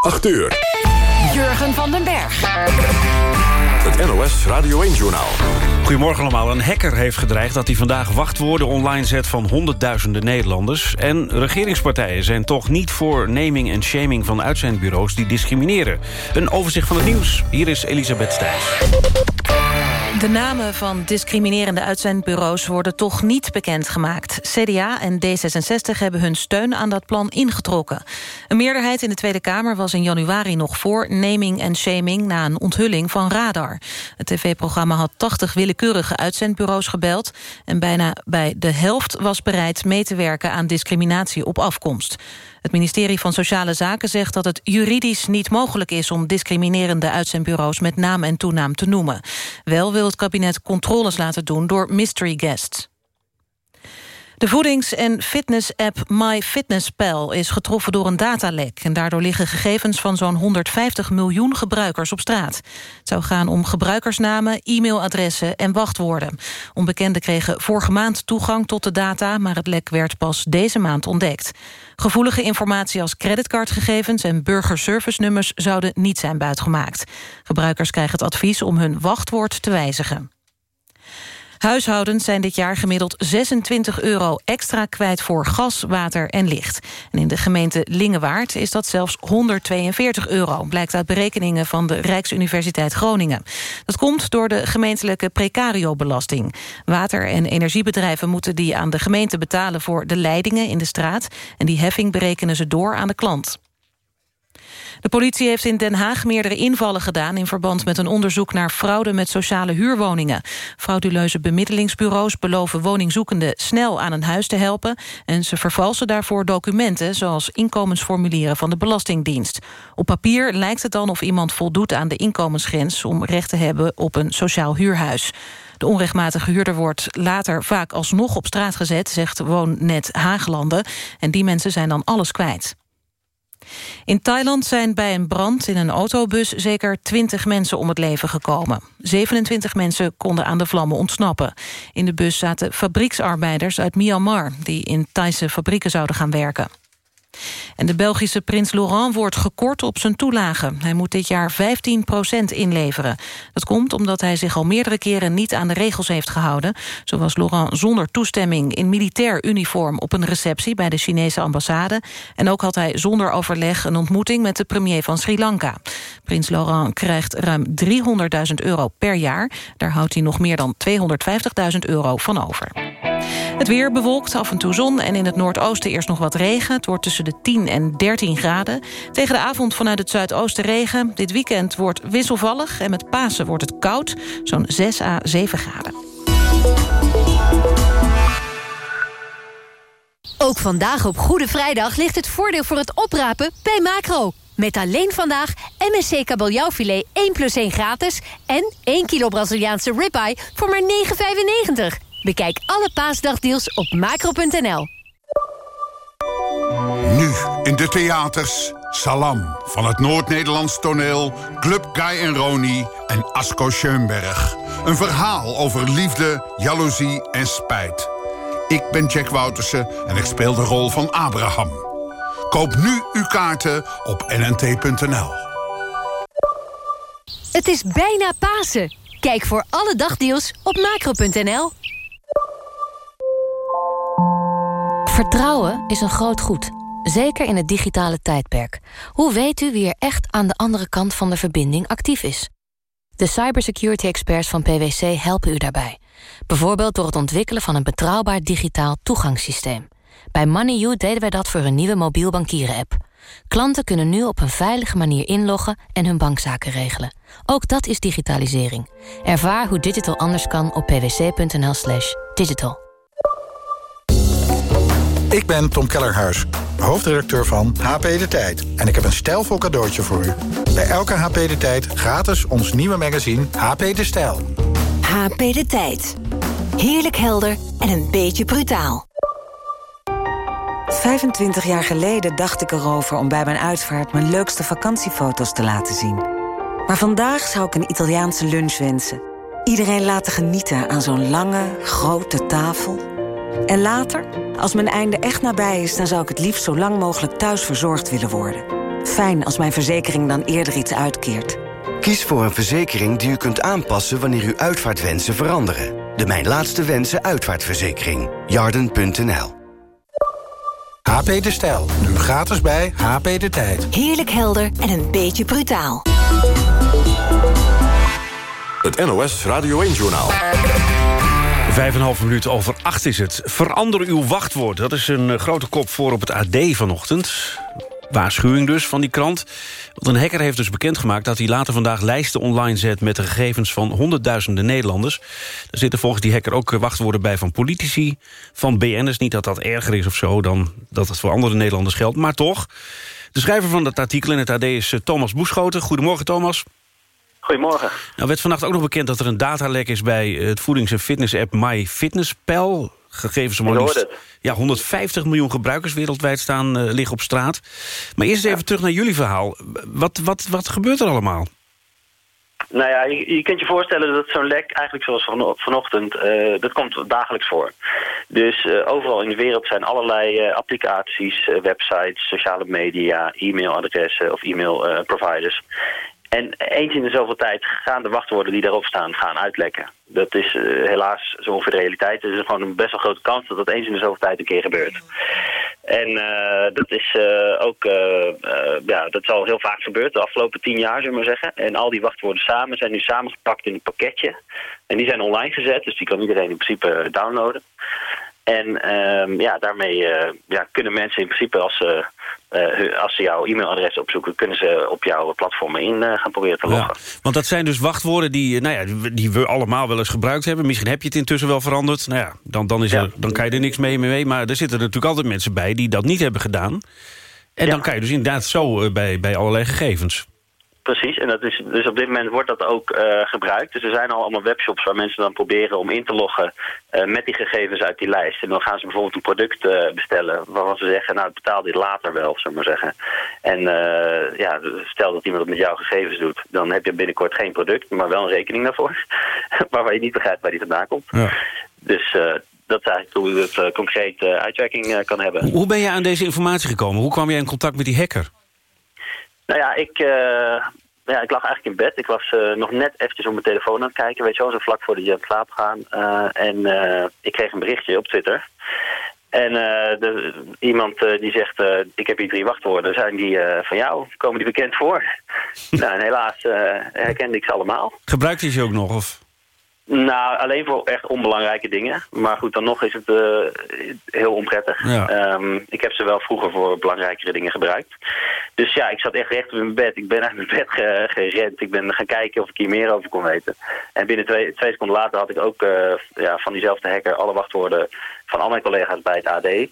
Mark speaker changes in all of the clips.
Speaker 1: 8 uur.
Speaker 2: Jurgen van den Berg.
Speaker 1: Het NOS Radio 1-journaal.
Speaker 3: Goedemorgen allemaal. Een hacker heeft gedreigd dat hij vandaag wachtwoorden online zet van honderdduizenden Nederlanders. En regeringspartijen zijn toch niet voor naming en shaming van uitzendbureaus die discrimineren. Een overzicht van het nieuws. Hier is Elisabeth Stijs.
Speaker 4: De namen van discriminerende uitzendbureaus worden toch niet bekendgemaakt. CDA en D66 hebben hun steun aan dat plan ingetrokken. Een meerderheid in de Tweede Kamer was in januari nog voor naming en shaming na een onthulling van Radar. Het tv-programma had 80 willekeurige uitzendbureaus gebeld en bijna bij de helft was bereid mee te werken aan discriminatie op afkomst. Het ministerie van Sociale Zaken zegt dat het juridisch niet mogelijk is... om discriminerende uitzendbureaus met naam en toenaam te noemen. Wel wil het kabinet controles laten doen door mystery guests. De voedings- en fitness-app MyFitnessPal is getroffen door een datalek... en daardoor liggen gegevens van zo'n 150 miljoen gebruikers op straat. Het zou gaan om gebruikersnamen, e-mailadressen en wachtwoorden. Onbekenden kregen vorige maand toegang tot de data... maar het lek werd pas deze maand ontdekt. Gevoelige informatie als creditcardgegevens en burgerservice-nummers... zouden niet zijn buitgemaakt. Gebruikers krijgen het advies om hun wachtwoord te wijzigen. Huishoudens zijn dit jaar gemiddeld 26 euro extra kwijt voor gas, water en licht. En in de gemeente Lingewaard is dat zelfs 142 euro... blijkt uit berekeningen van de Rijksuniversiteit Groningen. Dat komt door de gemeentelijke precario-belasting. Water- en energiebedrijven moeten die aan de gemeente betalen... voor de leidingen in de straat. En die heffing berekenen ze door aan de klant. De politie heeft in Den Haag meerdere invallen gedaan... in verband met een onderzoek naar fraude met sociale huurwoningen. Frauduleuze bemiddelingsbureaus beloven woningzoekenden... snel aan een huis te helpen... en ze vervalsen daarvoor documenten... zoals inkomensformulieren van de Belastingdienst. Op papier lijkt het dan of iemand voldoet aan de inkomensgrens... om recht te hebben op een sociaal huurhuis. De onrechtmatige huurder wordt later vaak alsnog op straat gezet... zegt Woonnet Haaglanden. En die mensen zijn dan alles kwijt. In Thailand zijn bij een brand in een autobus zeker 20 mensen om het leven gekomen. 27 mensen konden aan de vlammen ontsnappen. In de bus zaten fabrieksarbeiders uit Myanmar... die in Thaise fabrieken zouden gaan werken. En de Belgische prins Laurent wordt gekort op zijn toelage. Hij moet dit jaar 15% inleveren. Dat komt omdat hij zich al meerdere keren niet aan de regels heeft gehouden. Zo was Laurent zonder toestemming in militair uniform... op een receptie bij de Chinese ambassade. En ook had hij zonder overleg een ontmoeting met de premier van Sri Lanka. Prins Laurent krijgt ruim 300.000 euro per jaar. Daar houdt hij nog meer dan 250.000 euro van over. Het weer bewolkt, af en toe zon en in het noordoosten eerst nog wat regen. Het wordt tussen de 10 en 13 graden. Tegen de avond vanuit het zuidoosten regen. Dit weekend wordt wisselvallig en met Pasen wordt het koud. Zo'n 6 à 7 graden.
Speaker 2: Ook vandaag op Goede Vrijdag ligt het voordeel voor het oprapen bij Macro. Met alleen vandaag MSC kabeljauwfilet 1 plus 1 gratis... en 1 kilo Braziliaanse ribeye voor maar 9,95. Bekijk alle paasdagdeals op macro.nl.
Speaker 5: Nu in de theaters Salam van het Noord-Nederlands toneel... Club Guy en Roni en Asko Schoenberg. Een verhaal over liefde, jaloezie en spijt. Ik ben Jack Woutersen en ik speel de rol van Abraham. Koop nu uw kaarten op nnt.nl.
Speaker 2: Het is bijna Pasen. Kijk voor alle dagdeals op macro.nl.
Speaker 6: Vertrouwen is een groot goed, zeker in het digitale tijdperk. Hoe weet u wie er echt aan de andere kant van de verbinding actief is? De cybersecurity experts van PwC helpen u daarbij. Bijvoorbeeld door het ontwikkelen van een betrouwbaar digitaal toegangssysteem. Bij MoneyU deden wij dat voor een nieuwe mobiel bankieren-app. Klanten kunnen nu op een veilige manier inloggen en hun bankzaken regelen. Ook dat is digitalisering. Ervaar hoe digital anders kan op pwc.nl slash digital.
Speaker 7: Ik ben Tom Kellerhuis, hoofdredacteur van HP De Tijd. En ik heb een stijlvol cadeautje voor u. Bij elke HP De Tijd gratis ons nieuwe magazine HP De Stijl.
Speaker 8: HP De Tijd. Heerlijk helder en een beetje brutaal.
Speaker 9: 25 jaar geleden dacht ik erover om bij mijn uitvaart... mijn leukste vakantiefoto's te laten zien. Maar vandaag zou ik een Italiaanse lunch wensen. Iedereen laten genieten aan zo'n lange, grote tafel. En later, als mijn einde echt nabij is... dan zou ik het liefst zo lang mogelijk thuis verzorgd willen worden. Fijn als mijn verzekering dan eerder iets uitkeert.
Speaker 10: Kies voor een verzekering die u kunt aanpassen... wanneer uw uitvaartwensen veranderen. De Mijn Laatste Wensen uitvaartverzekering. Jarden.nl
Speaker 7: HP De Stijl. Nu gratis bij HP De Tijd.
Speaker 8: Heerlijk helder en een beetje brutaal.
Speaker 1: Het NOS Radio
Speaker 3: 1 Journaal. 5,5 minuten over 8 is het. Verander uw wachtwoord. Dat is een eh, grote kop voor op het AD vanochtend. Waarschuwing dus van die krant. Want een hacker heeft dus bekendgemaakt dat hij later vandaag lijsten online zet... met de gegevens van honderdduizenden Nederlanders. Er zitten volgens die hacker ook eh, wachtwoorden bij van politici, van BN'ers. Niet dat dat erger is of zo dan dat het voor andere Nederlanders geldt, maar toch. De schrijver van dat artikel in het AD is eh, Thomas Boeschoten. Goedemorgen, Thomas.
Speaker 11: Goedemorgen.
Speaker 3: Nou werd vannacht ook nog bekend dat er een datalek is... bij het voedings- en fitness-app MyFitnessPal. Gegevens liefst ja, 150 miljoen gebruikers wereldwijd staan uh, liggen op straat. Maar eerst even terug naar jullie verhaal. Wat, wat, wat gebeurt er allemaal?
Speaker 11: Nou ja, je, je kunt je voorstellen dat zo'n lek, eigenlijk zoals van, vanochtend, uh, dat komt dagelijks voor. Dus uh, overal in de wereld zijn allerlei uh, applicaties, websites, sociale media, e-mailadressen of e-mailproviders. En eens in de zoveel tijd gaan de wachtwoorden die daarop staan gaan uitlekken. Dat is uh, helaas zo ongeveer de realiteit. Er is gewoon een best wel grote kans dat dat eens in de zoveel tijd een keer gebeurt. En uh, dat is uh, ook, ja, dat is al heel vaak gebeurd de afgelopen tien jaar, zullen we maar zeggen. En al die wachtwoorden samen zijn nu samengepakt in een pakketje. En die zijn online gezet, dus die kan iedereen in principe downloaden. En um, ja, daarmee ja, kunnen mensen in principe als ze uh, als ze jouw e-mailadres opzoeken... kunnen ze op jouw platformen in uh, gaan proberen te loggen.
Speaker 3: Ja, want dat zijn dus wachtwoorden die, nou ja, die we allemaal wel eens gebruikt hebben. Misschien heb je het intussen wel veranderd. Nou ja, dan, dan, is er, dan kan je er niks mee, mee. Maar er zitten natuurlijk altijd mensen bij die dat niet hebben gedaan. En ja. dan kan je dus inderdaad zo bij, bij allerlei gegevens.
Speaker 11: Precies, en dat is, dus op dit moment wordt dat ook uh, gebruikt. Dus er zijn al allemaal webshops waar mensen dan proberen om in te loggen uh, met die gegevens uit die lijst. En dan gaan ze bijvoorbeeld een product uh, bestellen waarvan ze zeggen, nou betaal dit later wel, zullen we maar zeggen. En ja, stel dat iemand het met jouw gegevens doet, dan heb je binnenkort geen product, maar wel een rekening daarvoor. maar waar je niet begrijpt waar die vandaan komt. Ja. Dus dat is eigenlijk hoe het concreet uitwerking kan hebben.
Speaker 3: Hoe ben je aan deze informatie gekomen? Hoe kwam je in contact met die hacker?
Speaker 11: Nou ja, ik, ja, ik lag eigenlijk in bed. Ik was nog net eventjes op mijn telefoon aan het kijken, weet je wel, zo vlak voordat je aan het slapen gaan. en ik kreeg een berichtje op Twitter. En iemand die zegt, ik heb hier drie wachtwoorden, zijn die van jou? Komen die bekend voor? nou, en helaas herkende ik ze allemaal.
Speaker 3: Gebruikte je ze ook nog? Of?
Speaker 11: Nou, alleen voor echt onbelangrijke dingen. Maar goed, dan nog is het uh, heel onprettig. Ja. Um, ik heb ze wel vroeger voor belangrijkere dingen gebruikt. Dus ja, ik zat echt recht op mijn bed. Ik ben uit mijn bed ge gerend. Ik ben gaan kijken of ik hier meer over kon weten. En binnen twee, twee seconden later had ik ook uh, ja, van diezelfde hacker alle wachtwoorden van al mijn collega's bij het AD.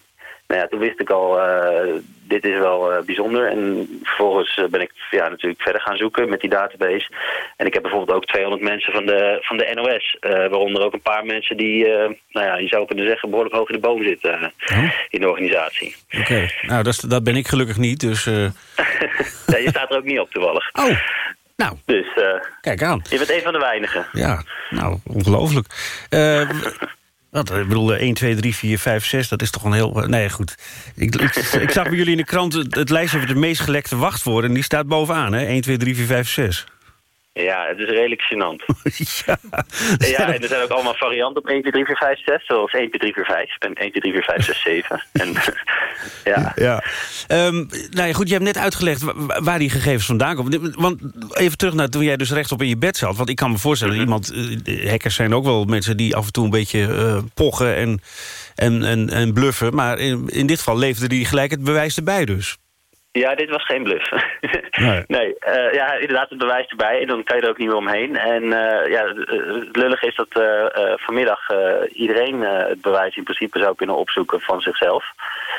Speaker 11: Nou ja, toen wist ik al, uh, dit is wel uh, bijzonder. En vervolgens uh, ben ik ja, natuurlijk verder gaan zoeken met die database. En ik heb bijvoorbeeld ook 200 mensen van de, van de NOS. waaronder ook een paar mensen die, nou ja, je zou kunnen zeggen, behoorlijk hoog in de boom zitten huh? in de organisatie.
Speaker 3: Oké, okay. nou dat, dat ben ik gelukkig niet, dus...
Speaker 11: nee, je staat er ook niet op toevallig.
Speaker 3: Oh, nou,
Speaker 11: dus,
Speaker 3: kijk aan.
Speaker 11: Je bent een van de weinigen.
Speaker 3: Ja, nou, ongelooflijk. Wat, ik bedoel, 1, 2, 3, 4, 5, 6, dat is toch een heel... Nee, goed. Ik, ik, zag bij jullie in de krant het, lijstje over de meest gelekte wachtwoorden... en die staat bovenaan, hè? 1, 2, 3, 4, 5, 6.
Speaker 11: Ja, het is redelijk gênant. ja. ja, en er zijn ook allemaal varianten op 1, 2, 3, 4, 5, 6. Zoals 1, 2, 3, 4, 5 en 1, 2, 3, 4, 5, 6, 7. En, ja.
Speaker 3: ja. Um, nou ja, goed, je hebt net uitgelegd waar die gegevens vandaan komen. Want even terug naar toen jij dus rechtop in je bed zat. Want ik kan me voorstellen, mm -hmm. iemand, uh, hackers zijn ook wel mensen... die af en toe een beetje uh, pochen en, en, en, en bluffen. Maar in, in dit geval leefde die gelijk het bewijs erbij dus.
Speaker 11: Ja, dit was geen bluff. nee, nee uh, ja, inderdaad het bewijs erbij. En dan kan je er ook niet meer omheen. En uh, ja, het lullige is dat uh, vanmiddag iedereen het bewijs in principe zou kunnen opzoeken van zichzelf.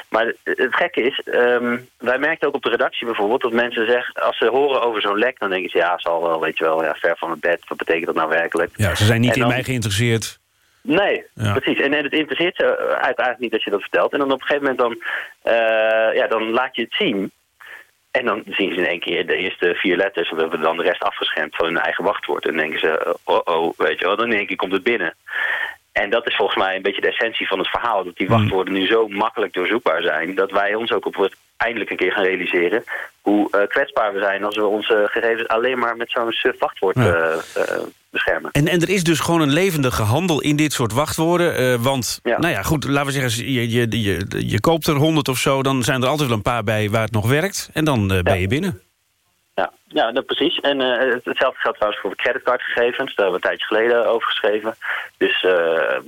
Speaker 11: Maar het gekke is, um, wij merkten ook op de redactie bijvoorbeeld dat mensen zeggen, als ze horen over zo'n lek, dan denken ze ja, zal wel, weet je wel, ja, ver van het bed. Wat betekent dat nou werkelijk?
Speaker 3: Ja, ze zijn niet dan, in mij geïnteresseerd.
Speaker 11: Nee, ja. precies. En, en het interesseert ze uiteindelijk niet als je dat vertelt. En dan op een gegeven moment dan, uh, ja, dan laat je het zien. En dan zien ze in één keer de eerste vier letters... en we hebben dan de rest afgeschermd van hun eigen wachtwoord. En dan denken ze, oh, oh, weet je wel, dan in één keer komt het binnen. En dat is volgens mij een beetje de essentie van het verhaal. Dat die wachtwoorden nu zo makkelijk doorzoekbaar zijn... dat wij ons ook op eindelijk een keer gaan realiseren hoe kwetsbaar we zijn als we onze gegevens alleen maar met zo'n suf wachtwoord beschermen.
Speaker 3: En, en er is dus gewoon een levendige handel in dit soort wachtwoorden. want, nou ja, goed, laten we zeggen, je, je, je, je koopt er honderd of zo... dan zijn er altijd wel een paar bij waar het nog werkt. En dan ben je binnen.
Speaker 11: Ja, ja dat precies. En uh, hetzelfde geldt trouwens voor creditcardgegevens. Daar hebben we een tijdje geleden over geschreven. Dus, uh,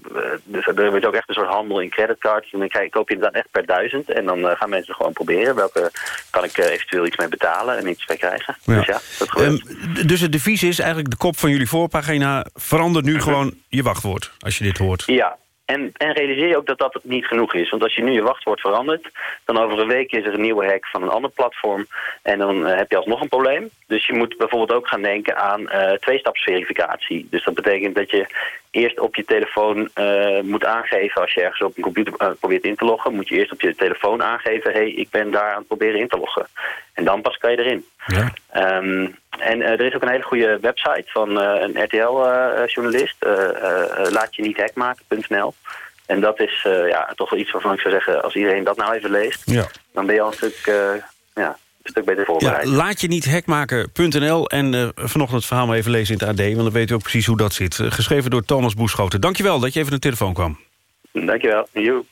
Speaker 11: dus er wordt ook echt een soort handel in creditcards. En dan koop je inderdaad echt per duizend. En dan gaan mensen gewoon proberen. Welke kan ik eventueel iets mee betalen en iets mee krijgen. Ja. Dus ja, dat gebeurt.
Speaker 3: Um, dus het devies is eigenlijk de kop van jullie voorpagina... verandert nu gewoon je wachtwoord, als je dit hoort.
Speaker 11: Ja, en, en, realiseer je ook dat dat niet genoeg is. Want als je nu je wachtwoord verandert... dan over een week is er een nieuwe hack van een ander platform... en dan uh, heb je alsnog een probleem. Dus je moet bijvoorbeeld ook gaan denken aan uh, tweestapsverificatie. Dus dat betekent dat je eerst op je telefoon uh, moet aangeven... als je ergens op een computer probeert in te loggen... moet je eerst op je telefoon aangeven... hé, hey, ik ben daar aan het proberen in te loggen. En dan pas kan je erin. Ja. Um, en er is ook een hele goede website van een RTL-journalist... laat je niet hackmaken.nl. En dat is ja, toch wel iets waarvan ik zou zeggen... als iedereen dat nou even leest... Ja. dan ben je al een stuk, ja, een stuk beter voorbereid.
Speaker 3: Ja, laat je niet hackmaken.nl en uh, vanochtend het verhaal maar even lezen in het AD... want dan weet u ook precies hoe dat zit. geschreven door Thomas Boeschoten. Dankjewel dat je even naar de telefoon kwam.
Speaker 11: Dankjewel. Joe.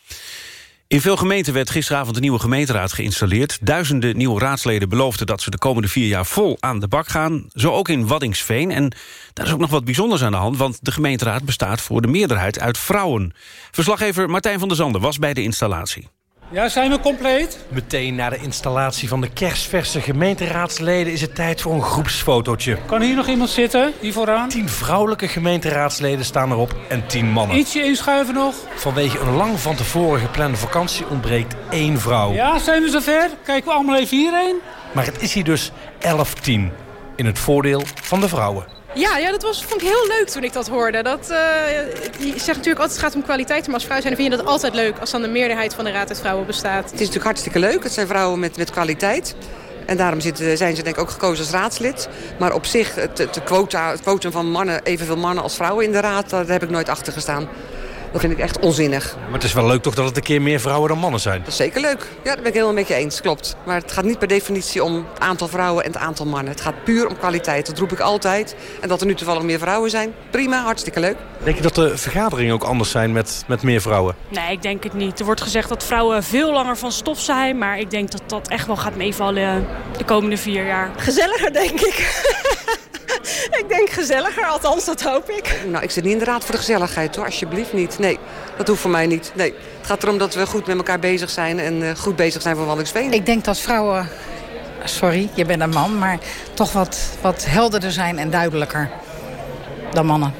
Speaker 3: In veel gemeenten werd gisteravond een nieuwe gemeenteraad geïnstalleerd. Duizenden nieuwe raadsleden beloofden dat ze de komende vier jaar vol aan de bak gaan. Zo ook in Waddingsveen. En daar is ook nog wat bijzonders aan de hand... want de gemeenteraad bestaat voor de meerderheid uit vrouwen. Verslaggever Martijn van der Zanden was bij de installatie.
Speaker 12: Ja, zijn we compleet?
Speaker 13: Meteen na de installatie van de kerstverse gemeenteraadsleden... is het tijd voor een groepsfotootje.
Speaker 12: Kan hier nog iemand zitten, hier vooraan?
Speaker 13: Tien vrouwelijke gemeenteraadsleden staan erop en tien mannen.
Speaker 12: Ietsje inschuiven nog.
Speaker 13: Vanwege een lang van tevoren geplande vakantie ontbreekt één vrouw.
Speaker 12: Ja, zijn we zover? Kijken we allemaal even hierheen.
Speaker 13: Maar het is hier dus 11-10 in het voordeel van de vrouwen.
Speaker 14: Ja, ja, dat was, vond ik heel leuk toen ik dat hoorde. Dat, uh, je zegt natuurlijk altijd het gaat om kwaliteit, maar als vrouw zijn vind je dat altijd leuk als dan de meerderheid van de raad uit vrouwen bestaat. Het
Speaker 15: is natuurlijk hartstikke leuk. Het zijn vrouwen met, met kwaliteit. En daarom zitten, zijn ze denk ik ook gekozen als raadslid. Maar op zich, het, het, quota, het quotum van mannen, evenveel mannen als vrouwen in de raad, daar heb ik nooit achter gestaan. Dat vind ik echt onzinnig.
Speaker 13: Maar het is wel leuk toch dat het een keer meer vrouwen dan mannen zijn?
Speaker 15: Dat is zeker leuk. Ja, dat ben ik helemaal met je eens, klopt. Maar het gaat niet per definitie om het aantal vrouwen en het aantal mannen. Het gaat puur om kwaliteit, dat roep ik altijd. En dat er nu toevallig meer vrouwen zijn, prima, hartstikke leuk.
Speaker 13: Denk je dat de vergaderingen ook anders zijn met, met meer vrouwen?
Speaker 16: Nee, ik denk het niet. Er wordt gezegd dat vrouwen veel langer van stof zijn. Maar ik denk dat dat echt wel gaat meevallen de komende vier jaar.
Speaker 14: Gezelliger, denk ik. ik denk gezelliger, althans dat hoop ik.
Speaker 15: Nou, ik zit niet in de raad voor de gezelligheid hoor, alsjeblieft niet. Nee, dat hoeft voor mij niet. Nee, het gaat erom dat we goed met elkaar bezig zijn en uh, goed bezig zijn voor Wallingsveen.
Speaker 17: Ik denk dat vrouwen, sorry, je bent een man, maar toch wat, wat helderder zijn en duidelijker dan mannen.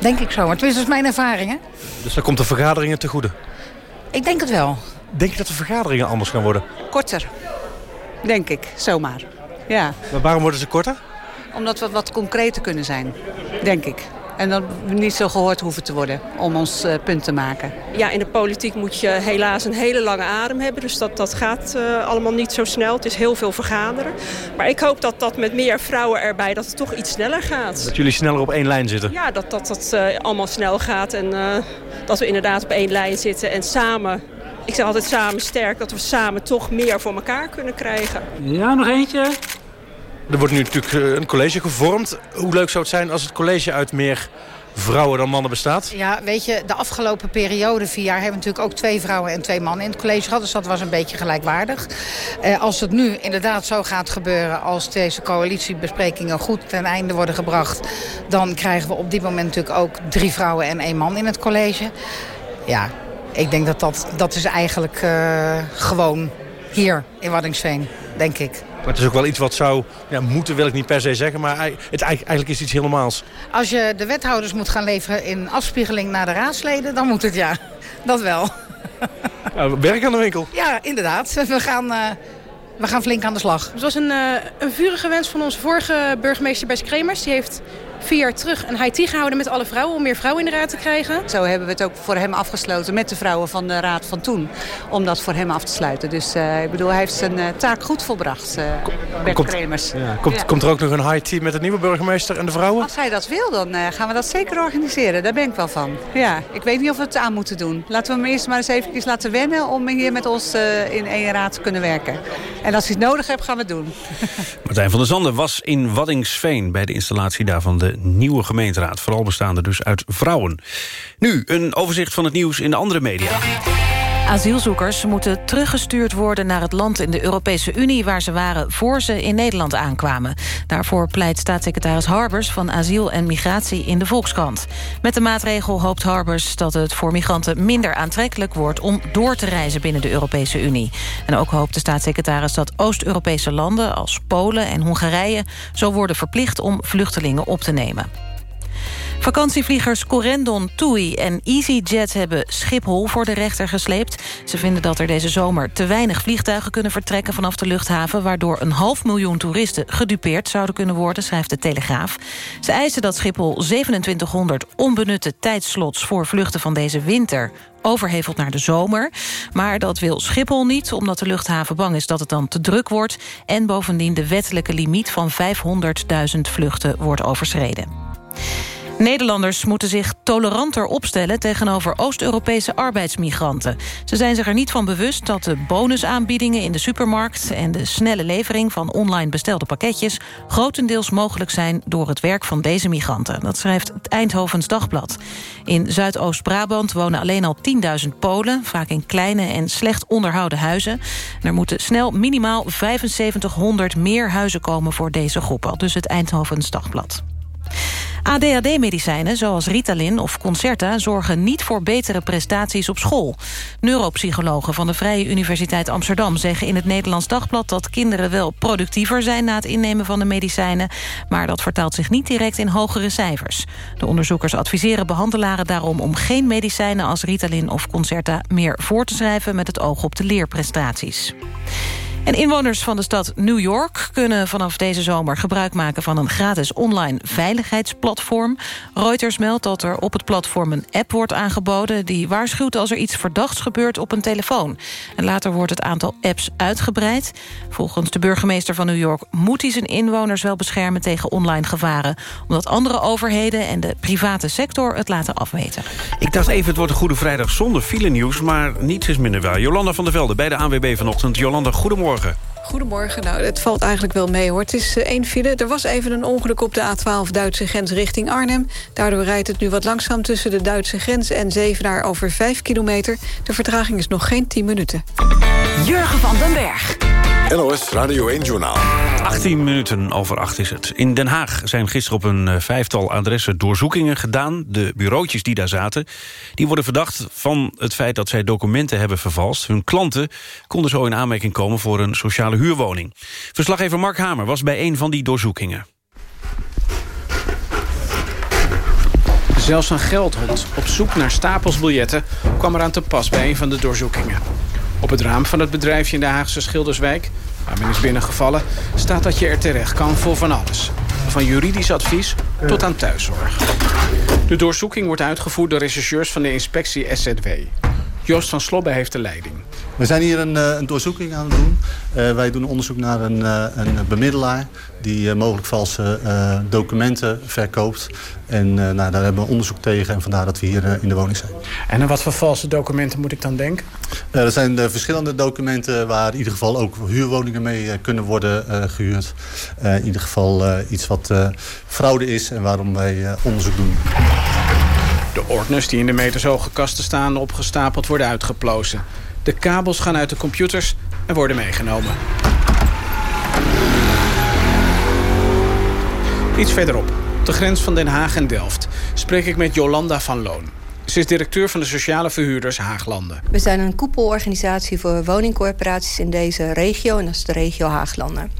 Speaker 17: Denk ik zo, maar tenminste is mijn ervaring hè.
Speaker 13: Dus dan komt de vergaderingen te goede?
Speaker 17: Ik denk het wel.
Speaker 13: Denk je dat de vergaderingen anders gaan worden?
Speaker 17: Korter, denk ik, zomaar. Ja.
Speaker 13: Maar waarom worden ze korter?
Speaker 17: Omdat we wat concreter kunnen zijn, denk ik. En dat we niet zo gehoord hoeven te worden om ons uh, punt te maken.
Speaker 14: Ja, in de politiek moet je helaas een hele lange adem hebben. Dus dat, dat gaat uh, allemaal niet zo snel. Het is heel veel vergaderen. Maar ik hoop dat dat met meer vrouwen erbij, dat het toch iets sneller gaat.
Speaker 13: Dat jullie sneller op één lijn zitten?
Speaker 14: Ja, dat dat, dat uh, allemaal snel gaat. En dat we inderdaad op één lijn zitten en samen... Ik zeg altijd samen sterk, dat we samen toch meer voor elkaar kunnen krijgen.
Speaker 12: Ja, nog eentje.
Speaker 13: Er wordt nu natuurlijk eh, een college gevormd. Hoe leuk zou het zijn als het college uit meer vrouwen dan mannen bestaat?
Speaker 17: Ja, weet je, de afgelopen periode, vier jaar... hebben we natuurlijk ook twee vrouwen en twee mannen in het college gehad. Dus dat was een beetje gelijkwaardig. Eh, als het nu inderdaad zo gaat gebeuren... als deze coalitiebesprekingen goed ten einde worden gebracht... dan krijgen we op dit moment natuurlijk ook drie vrouwen en één man in het college. Ja, ik denk dat dat, dat is eigenlijk uh, gewoon hier in Waddingsveen, denk ik.
Speaker 13: Maar het is ook wel iets wat zou ja, moeten, wil ik niet per se zeggen. Maar het, eigenlijk is iets heel normaals.
Speaker 17: Als je de wethouders moet gaan leveren in afspiegeling naar de raadsleden... dan moet het ja, dat wel.
Speaker 13: Ja, werk aan de winkel.
Speaker 17: Ja, inderdaad. We gaan, uh, we gaan flink aan de slag.
Speaker 14: Het was een, uh, een vurige wens van onze vorige burgemeester Bes Kremers. Die heeft
Speaker 18: vier jaar terug een high tea gehouden met alle vrouwen... om meer vrouwen in de raad te krijgen.
Speaker 19: Zo hebben we het ook voor hem afgesloten met de vrouwen van de raad van toen. Om dat voor hem af te sluiten. Dus uh, ik bedoel, hij heeft zijn uh, taak goed volbracht, uh, Bert
Speaker 13: komt,
Speaker 19: Kremers.
Speaker 13: Ja, komt, ja. komt er ook nog een high tea met de nieuwe burgemeester en de vrouwen?
Speaker 19: Als hij dat wil, dan gaan we dat zeker organiseren. Daar ben ik wel van. Ja, ik weet niet of we het aan moeten doen. Laten we hem eerst maar eens even laten wennen... om hier met ons in één raad te kunnen werken. En als hij het nodig hebt, gaan we het doen.
Speaker 3: Martijn van der Zanden was in Waddingsveen... bij de installatie daar van nieuwe gemeenteraad. Vooral bestaande dus uit vrouwen. Nu een overzicht van het nieuws in de andere media.
Speaker 4: Asielzoekers moeten teruggestuurd worden naar het land in de Europese Unie... waar ze waren voor ze in Nederland aankwamen. Daarvoor pleit staatssecretaris Harbers van Asiel en Migratie in de Volkskrant. Met de maatregel hoopt Harbers dat het voor migranten minder aantrekkelijk wordt... om door te reizen binnen de Europese Unie. En ook hoopt de staatssecretaris dat Oost-Europese landen als Polen en Hongarije... zo worden verplicht om vluchtelingen op te nemen. Vakantievliegers Corendon, TUI en EasyJet hebben Schiphol voor de rechter gesleept. Ze vinden dat er deze zomer te weinig vliegtuigen kunnen vertrekken vanaf de luchthaven... waardoor een half miljoen toeristen gedupeerd zouden kunnen worden, schrijft de Telegraaf. Ze eisen dat Schiphol 2700 onbenutte tijdslots voor vluchten van deze winter overhevelt naar de zomer. Maar dat wil Schiphol niet, omdat de luchthaven bang is dat het dan te druk wordt... en bovendien de wettelijke limiet van 500.000 vluchten wordt overschreden. Nederlanders moeten zich toleranter opstellen tegenover Oost-Europese arbeidsmigranten. Ze zijn zich er niet van bewust dat de bonusaanbiedingen in de supermarkt... en de snelle levering van online bestelde pakketjes... grotendeels mogelijk zijn door het werk van deze migranten. Dat schrijft het Eindhovens Dagblad. In Zuidoost-Brabant wonen alleen al 10.000 Polen... vaak in kleine en slecht onderhouden huizen. er moeten snel minimaal 7500 meer huizen komen voor deze groep. Al dus het Eindhovens Dagblad. ADHD-medicijnen zoals Ritalin of Concerta zorgen niet voor betere prestaties op school. Neuropsychologen van de Vrije Universiteit Amsterdam zeggen in het Nederlands Dagblad dat kinderen wel productiever zijn na het innemen van de medicijnen, maar dat vertaalt zich niet direct in hogere cijfers. De onderzoekers adviseren behandelaren daarom om geen medicijnen als Ritalin of Concerta meer voor te schrijven met het oog op de leerprestaties. En inwoners van de stad New York kunnen vanaf deze zomer gebruik maken van een gratis online veiligheidsplatform. Reuters meldt dat er op het platform een app wordt aangeboden die waarschuwt als er iets verdachts gebeurt op een telefoon. En later wordt het aantal apps uitgebreid. Volgens de burgemeester van New York moet hij zijn inwoners wel beschermen tegen online gevaren, omdat andere overheden en de private sector het laten afweten.
Speaker 3: Ik dacht even het wordt een goede vrijdag zonder file nieuws, maar niets is minder waar. Jolanda van der Velde bij de ANWB vanochtend. Jolanda, goedemorgen.
Speaker 20: Goedemorgen. Nou, het valt eigenlijk wel mee hoor. Het is één file. Er was even een ongeluk op de A12 Duitse grens richting Arnhem. Daardoor rijdt het nu wat langzaam tussen de Duitse grens en Zevenaar over 5 kilometer. De vertraging is nog geen 10 minuten.
Speaker 8: Jurgen van den Berg.
Speaker 1: NOS Radio 1 Journaal.
Speaker 3: 18 minuten over 8 is het. In Den Haag zijn gisteren op een vijftal adressen doorzoekingen gedaan. De bureautjes die daar zaten, die worden verdacht van het feit dat zij documenten hebben vervalst. Hun klanten konden zo in aanmerking komen voor een sociale huurwoning. Verslaggever Mark Hamer was bij een van die doorzoekingen.
Speaker 21: Zelfs een geldhond op zoek naar stapels biljetten kwam eraan te pas bij een van de doorzoekingen. Op het raam van het bedrijfje in de Haagse Schilderswijk, waar men is binnengevallen, staat dat je er terecht kan voor van alles. Van juridisch advies tot aan thuiszorg. De doorzoeking wordt uitgevoerd door rechercheurs van de inspectie SZW. Joost van Slobbe heeft de leiding.
Speaker 22: We zijn hier een, een doorzoeking aan het doen. Uh, wij doen onderzoek naar een, uh, een bemiddelaar die mogelijk valse documenten verkoopt. En nou, daar hebben we onderzoek tegen en vandaar dat we hier in de woning zijn.
Speaker 21: En aan wat voor valse documenten moet ik dan denken?
Speaker 22: er zijn verschillende documenten waar in ieder geval ook huurwoningen mee kunnen worden gehuurd. in ieder geval iets wat fraude is en waarom wij onderzoek doen.
Speaker 21: De ordners die in de metershoge kasten staan opgestapeld worden uitgeplozen. De kabels gaan uit de computers en worden meegenomen. Iets verderop, op de grens van Den Haag en Delft, spreek ik met Jolanda van Loon. Ze is directeur van de sociale verhuurders Haaglanden.
Speaker 23: We zijn een koepelorganisatie voor woningcorporaties in deze regio. En dat is de regio Haaglanden.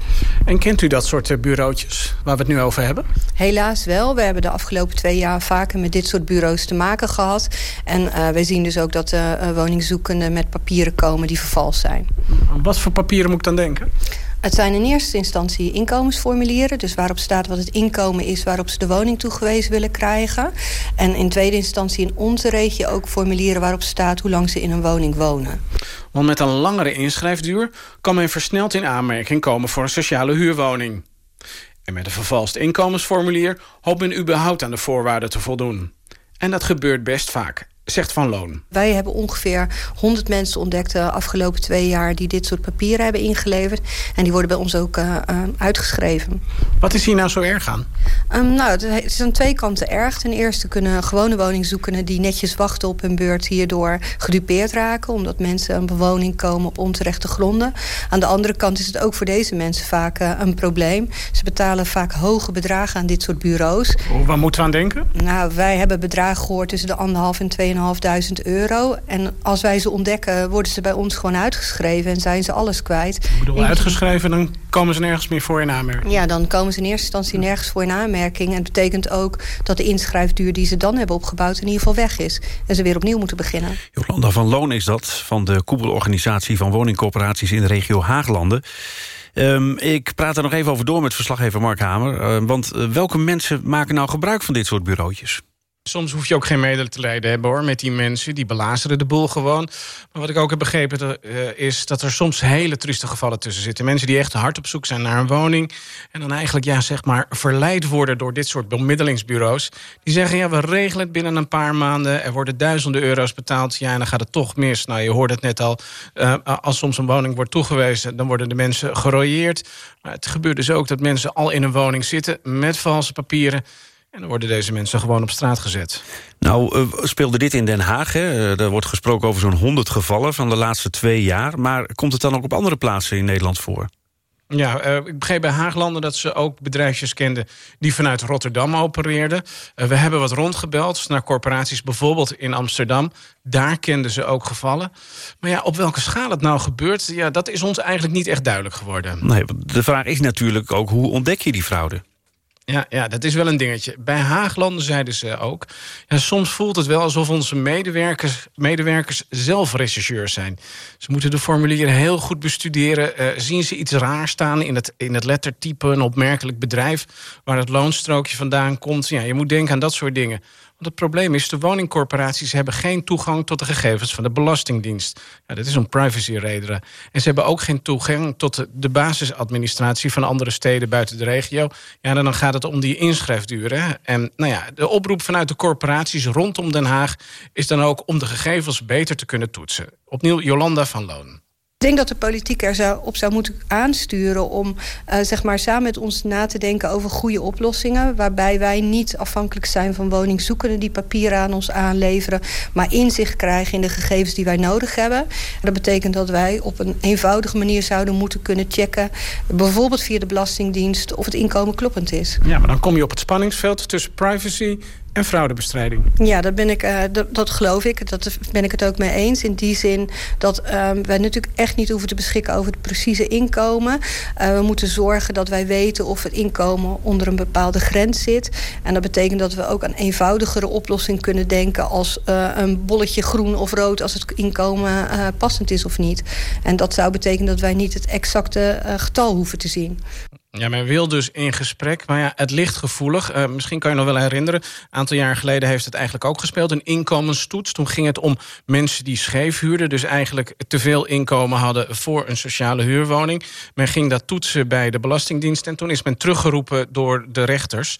Speaker 21: En kent u dat soort bureautjes waar we het nu over hebben?
Speaker 23: Helaas wel. We hebben de afgelopen twee jaar vaker met dit soort bureaus te maken gehad. En uh, we zien dus ook dat uh, woningzoekenden met papieren komen die vervals zijn.
Speaker 21: Wat voor papieren moet ik dan denken?
Speaker 23: Het zijn in eerste instantie inkomensformulieren. Dus waarop staat wat het inkomen is waarop ze de woning toegewezen willen krijgen. En in tweede instantie in onze regio ook formulieren waarop staat hoe lang ze in een woning wonen.
Speaker 21: Want met een langere inschrijfduur kan men versneld in aanmerking komen voor een sociale huurwoning. En met een vervalst inkomensformulier hoopt men überhaupt aan de voorwaarden te voldoen. En dat gebeurt best vaak zegt Van Loon.
Speaker 23: Wij hebben ongeveer 100 mensen ontdekt de afgelopen twee jaar... die dit soort papieren hebben ingeleverd. En die worden bij ons ook uh, uitgeschreven.
Speaker 21: Wat is hier nou zo erg aan?
Speaker 23: Um, nou, het is aan twee kanten erg. Ten eerste kunnen gewone woningzoekenden... die netjes wachten op hun beurt hierdoor gedupeerd raken... omdat mensen een bewoning komen op onterechte gronden. Aan de andere kant is het ook voor deze mensen vaak uh, een probleem. Ze betalen vaak hoge bedragen aan dit soort bureaus.
Speaker 21: Waar moeten we aan denken?
Speaker 23: Nou, wij hebben bedragen gehoord tussen de anderhalf en 2,5 2.500 euro. En als wij ze ontdekken, worden ze bij ons gewoon uitgeschreven... en zijn ze alles kwijt.
Speaker 21: Ik bedoel, uitgeschreven, dan komen ze nergens meer voor in aanmerking?
Speaker 23: Ja, dan komen ze in eerste instantie nergens voor in aanmerking. En dat betekent ook dat de inschrijfduur die ze dan hebben opgebouwd... in ieder geval weg is. En ze weer opnieuw moeten beginnen.
Speaker 3: Jolanda van Loon is dat, van de koepelorganisatie... van woningcorporaties in de regio Haaglanden. Um, ik praat er nog even over door met verslaggever Mark Hamer. Uh, want uh, welke mensen maken nou gebruik van dit soort bureautjes?
Speaker 21: Soms hoef je ook geen medelijden hebben hoor, met die mensen. Die belazeren de boel gewoon. Maar wat ik ook heb begrepen uh, is dat er soms hele trieste gevallen tussen zitten. Mensen die echt hard op zoek zijn naar een woning. En dan eigenlijk ja, zeg maar verleid worden door dit soort bemiddelingsbureaus. Die zeggen ja, we regelen het binnen een paar maanden. Er worden duizenden euro's betaald. Ja, en dan gaat het toch mis. Nou, je hoorde het net al. Uh, als soms een woning wordt toegewezen, dan worden de mensen gerooieerd. Maar het gebeurt dus ook dat mensen al in een woning zitten met valse papieren. En dan worden deze mensen gewoon op straat gezet.
Speaker 3: Nou, uh, speelde dit in Den Haag. Hè? Uh, er wordt gesproken over zo'n 100 gevallen van de laatste twee jaar. Maar komt het dan ook op andere plaatsen in Nederland voor?
Speaker 21: Ja, uh, ik begreep bij Haaglanden dat ze ook bedrijfjes kenden... die vanuit Rotterdam opereerden. we hebben wat rondgebeld naar corporaties, bijvoorbeeld in Amsterdam. Daar kenden ze ook gevallen. Maar ja, op welke schaal het nou gebeurt... Ja, dat is ons eigenlijk niet echt duidelijk geworden.
Speaker 3: Nee, de vraag is natuurlijk ook, hoe ontdek je die fraude?
Speaker 21: Ja, ja, dat is wel een dingetje. Bij Haaglanden zeiden ze ook... Ja, soms voelt het wel alsof onze medewerkers, medewerkers zelf rechercheurs zijn. Ze moeten de formulieren heel goed bestuderen. Uh, zien ze iets raar staan in het, in het lettertype... een opmerkelijk bedrijf waar het loonstrookje vandaan komt. Ja, je moet denken aan dat soort dingen. Want het probleem is, de woningcorporaties hebben geen toegang tot de gegevens van de Belastingdienst. Ja, dat is om privacyredenen. En ze hebben ook geen toegang tot de, basisadministratie van andere steden buiten de regio. Ja, dan gaat het om die inschrijfduren. En nou ja, de oproep vanuit de corporaties rondom Den Haag is dan ook om de gegevens beter te kunnen toetsen. Opnieuw Jolanda van Loon.
Speaker 23: Ik denk dat de politiek er zou, op zou moeten aansturen om uh, zeg maar samen met ons na te denken over goede oplossingen. Waarbij wij niet afhankelijk zijn van woningzoekenden die papieren aan ons aanleveren. Maar inzicht krijgen in de gegevens die wij nodig hebben. Dat betekent dat wij op een eenvoudige manier zouden moeten kunnen checken. Bijvoorbeeld via de Belastingdienst of het inkomen kloppend is.
Speaker 21: Ja, maar dan kom je op het spanningsveld tussen privacy en fraudebestrijding.
Speaker 23: Ja, dat, ben ik, uh, dat, geloof ik. Dat ben ik het ook mee eens. In die zin dat um, wij natuurlijk echt niet hoeven te beschikken over het precieze inkomen. Uh, we moeten zorgen dat wij weten of het inkomen onder een bepaalde grens zit. En dat betekent dat we ook aan eenvoudigere oplossing kunnen denken... als uh, een bolletje groen of rood als het inkomen passend is of niet. En dat zou betekenen dat wij niet het exacte getal hoeven te zien.
Speaker 21: Ja, men wil dus in gesprek, maar ja, het ligt gevoelig. Uh, misschien kan je nog wel herinneren, een aantal jaar geleden heeft het eigenlijk ook gespeeld. Een inkomenstoets. Toen ging het om mensen die scheef huurden, dus eigenlijk te veel inkomen hadden voor een sociale huurwoning. Men ging dat toetsen bij de Belastingdienst en toen is men teruggeroepen door de rechters.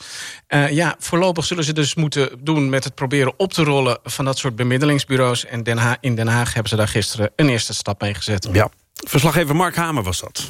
Speaker 21: Uh, ja, voorlopig zullen ze dus moeten doen met het proberen op te rollen van dat soort bemiddelingsbureaus. En Den Haag, in Den Haag hebben ze daar gisteren een eerste stap mee gezet.
Speaker 3: Ja, verslaggever Mark Hamer was dat.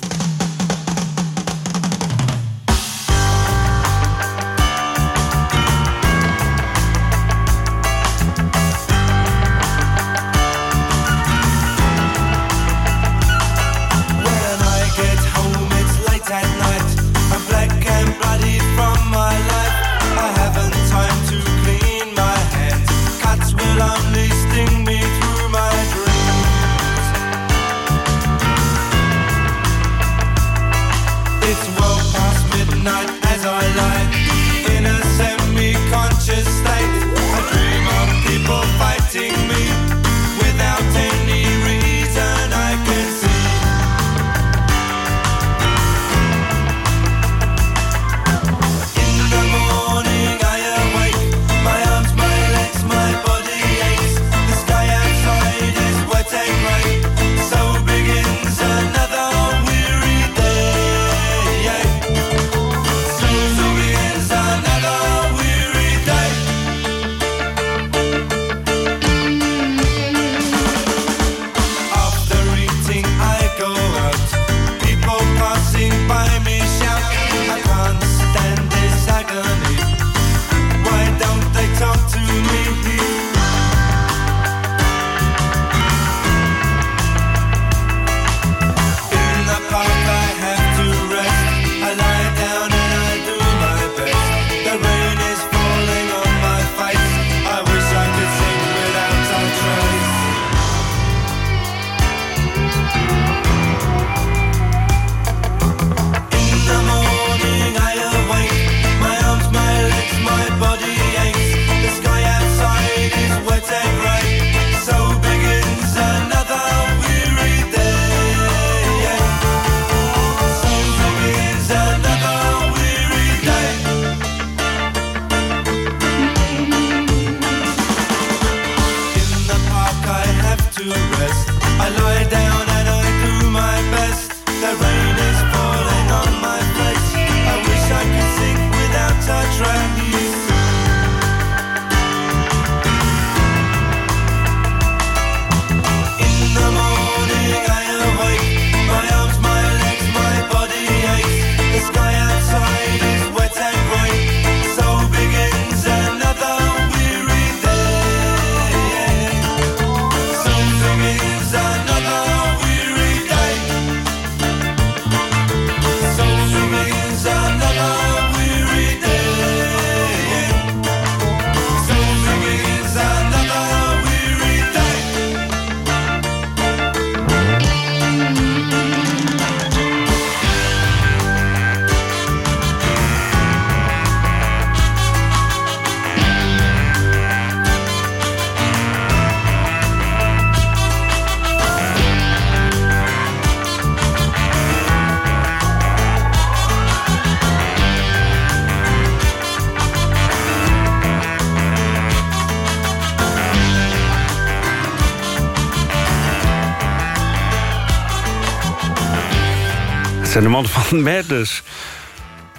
Speaker 3: Van Madness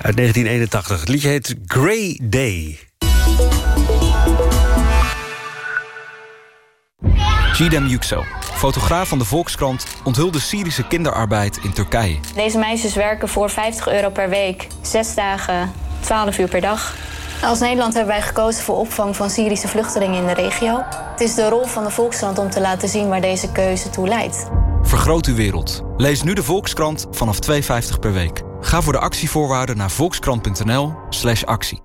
Speaker 3: uit 1981. Het liedje heet Grey Day.
Speaker 24: Gidem Yüksel, fotograaf van de Volkskrant... onthulde Syrische kinderarbeid in Turkije.
Speaker 25: Deze meisjes werken voor 50 euro per week. Zes dagen, 12 uur per dag. Als Nederland hebben wij gekozen voor opvang van Syrische vluchtelingen in de regio. Het is de rol van de Volkskrant om te laten zien waar deze keuze toe leidt.
Speaker 24: Vergroot uw wereld. Lees nu de Volkskrant vanaf 2,50 per week. Ga voor de actievoorwaarden naar volkskrant.nl slash actie.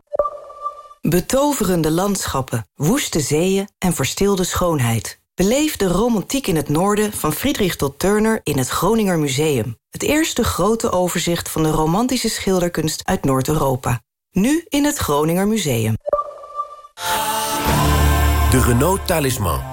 Speaker 26: Betoverende landschappen, woeste zeeën en verstilde schoonheid. Beleef de romantiek in het noorden van Friedrich tot Turner in het Groninger Museum. Het eerste grote overzicht van de romantische schilderkunst uit Noord-Europa. Nu in het Groninger Museum.
Speaker 27: De Renault Talisman.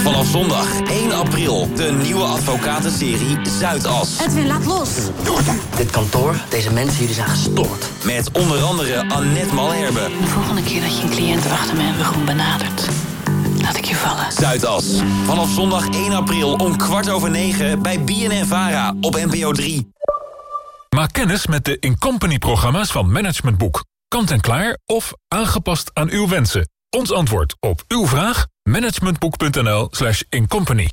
Speaker 28: Vanaf zondag 1 april de nieuwe advocatenserie Zuidas.
Speaker 29: Edwin, laat los.
Speaker 28: Dit kantoor, deze mensen, jullie zijn gestoord. Met onder andere Annette Malherbe.
Speaker 29: De volgende keer dat je een cliënt achter mijn rug benadert, laat ik je vallen.
Speaker 28: Zuidas. Vanaf zondag 1 april om kwart over negen bij BNN Vara op NPO 3.
Speaker 30: Maak kennis met de Incompany-programma's van Management Boek. Kant en klaar of aangepast aan uw wensen. Ons antwoord op uw vraag? managementboek.nl slash incompany.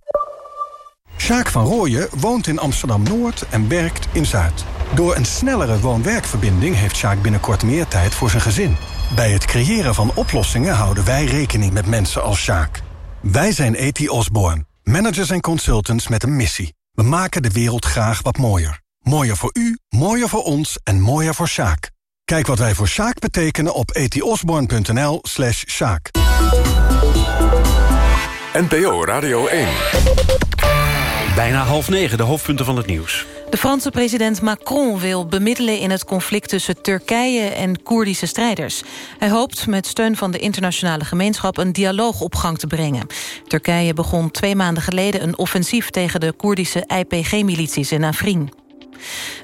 Speaker 31: Sjaak van Rooyen woont in Amsterdam-Noord en werkt in Zuid. Door een snellere woon-werkverbinding heeft Sjaak binnenkort meer tijd voor zijn gezin. Bij het creëren van oplossingen houden wij rekening met mensen als Sjaak. Wij zijn E.T. Osborne, managers en consultants met een missie. We maken de wereld graag wat mooier. Mooier voor u, mooier voor ons en mooier voor Sjaak. Kijk wat wij voor Sjaak betekenen op etiosborn.nl slash Sjaak.
Speaker 1: NPO Radio 1.
Speaker 3: Bijna half negen, de hoofdpunten van het nieuws.
Speaker 4: De Franse president Macron wil bemiddelen in het conflict tussen Turkije en Koerdische strijders. Hij hoopt met steun van de internationale gemeenschap een dialoog op gang te brengen. Turkije begon twee maanden geleden een offensief tegen de Koerdische IPG-milities in Afrin.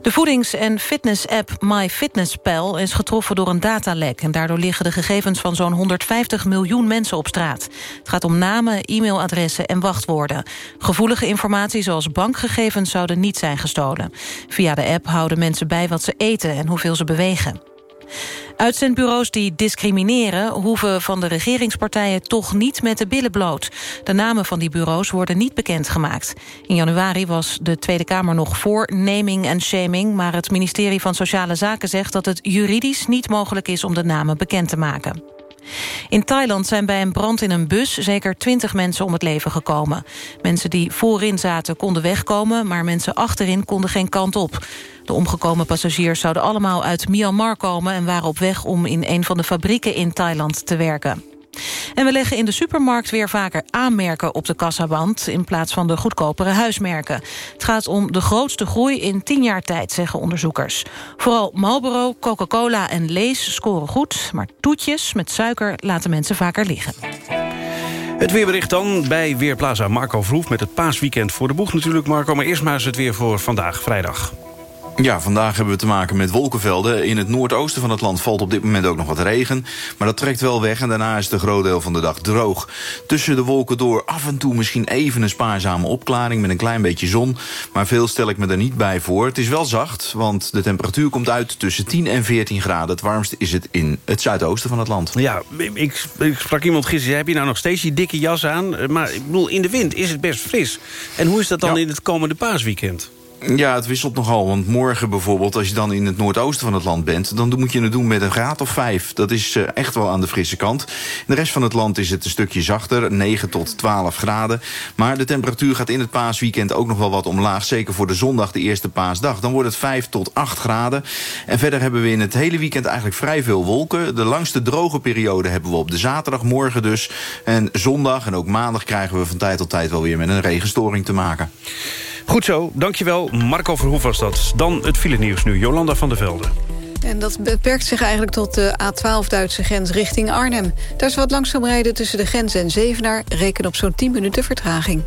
Speaker 4: De voedings- en fitness-app MyFitnessPal is getroffen door een datalek... en daardoor liggen de gegevens van zo'n 150 miljoen mensen op straat. Het gaat om namen, e-mailadressen en wachtwoorden. Gevoelige informatie zoals bankgegevens zouden niet zijn gestolen. Via de app houden mensen bij wat ze eten en hoeveel ze bewegen. Uitzendbureaus die discrimineren... hoeven van de regeringspartijen toch niet met de billen bloot. De namen van die bureaus worden niet bekendgemaakt. In januari was de Tweede Kamer nog voor naming en shaming... maar het ministerie van Sociale Zaken zegt dat het juridisch niet mogelijk is... om de namen bekend te maken. In Thailand zijn bij een brand in een bus zeker twintig mensen om het leven gekomen. Mensen die voorin zaten konden wegkomen, maar mensen achterin konden geen kant op. De omgekomen passagiers zouden allemaal uit Myanmar komen... en waren op weg om in een van de fabrieken in Thailand te werken. En we leggen in de supermarkt weer vaker aanmerken op de kassaband... in plaats van de goedkopere huismerken. Het gaat om de grootste groei in tien jaar tijd, zeggen onderzoekers. Vooral Marlboro, Coca-Cola en Lees scoren goed... maar toetjes met suiker laten mensen vaker liggen.
Speaker 3: Het weerbericht dan bij Weerplaza Marco Vroef... met het paasweekend voor de boeg natuurlijk, Marco. Maar eerst maar eens het weer voor vandaag, vrijdag.
Speaker 32: Ja, vandaag hebben we te maken met wolkenvelden. In het noordoosten van het land valt op dit moment ook nog wat regen. Maar dat trekt wel weg en daarna is het een groot deel van de dag droog. Tussen de wolken door af en toe misschien even een spaarzame opklaring... met een klein beetje zon, maar veel stel ik me er niet bij voor. Het is wel zacht, want de temperatuur komt uit tussen 10 en 14 graden. Het warmste is het in het zuidoosten van het land.
Speaker 3: Ja, ik, ik sprak iemand gisteren, heb je nou nog steeds die dikke jas aan? Maar ik bedoel, in de wind is het best fris. En hoe is dat dan in het komende paasweekend?
Speaker 32: Ja, het wisselt nogal. Want morgen bijvoorbeeld, als je dan in het noordoosten van het land bent... dan moet je het doen met een graad of vijf. Dat is uh, echt wel aan de frisse kant. In de rest van het land is het een stukje zachter, 9 tot 12 graden. Maar de temperatuur gaat in het paasweekend ook nog wel wat omlaag. Zeker voor de zondag, de eerste paasdag. Dan wordt het 5 tot 8 graden. En verder hebben we in het hele weekend eigenlijk vrij veel wolken. De langste droge periode hebben we op de zaterdagmorgen dus. En zondag en ook maandag krijgen we van tijd tot tijd wel weer met een regenstoring te maken.
Speaker 3: Goed zo, dankjewel. Marco Verhoef was dat. Dan het file nieuws nu, Jolanda van der Velde.
Speaker 20: En dat beperkt zich eigenlijk tot de A12 Duitse grens richting Arnhem. Daar is wat langzaam rijden tussen de grens en Zevenaar. Reken op zo'n 10 minuten vertraging.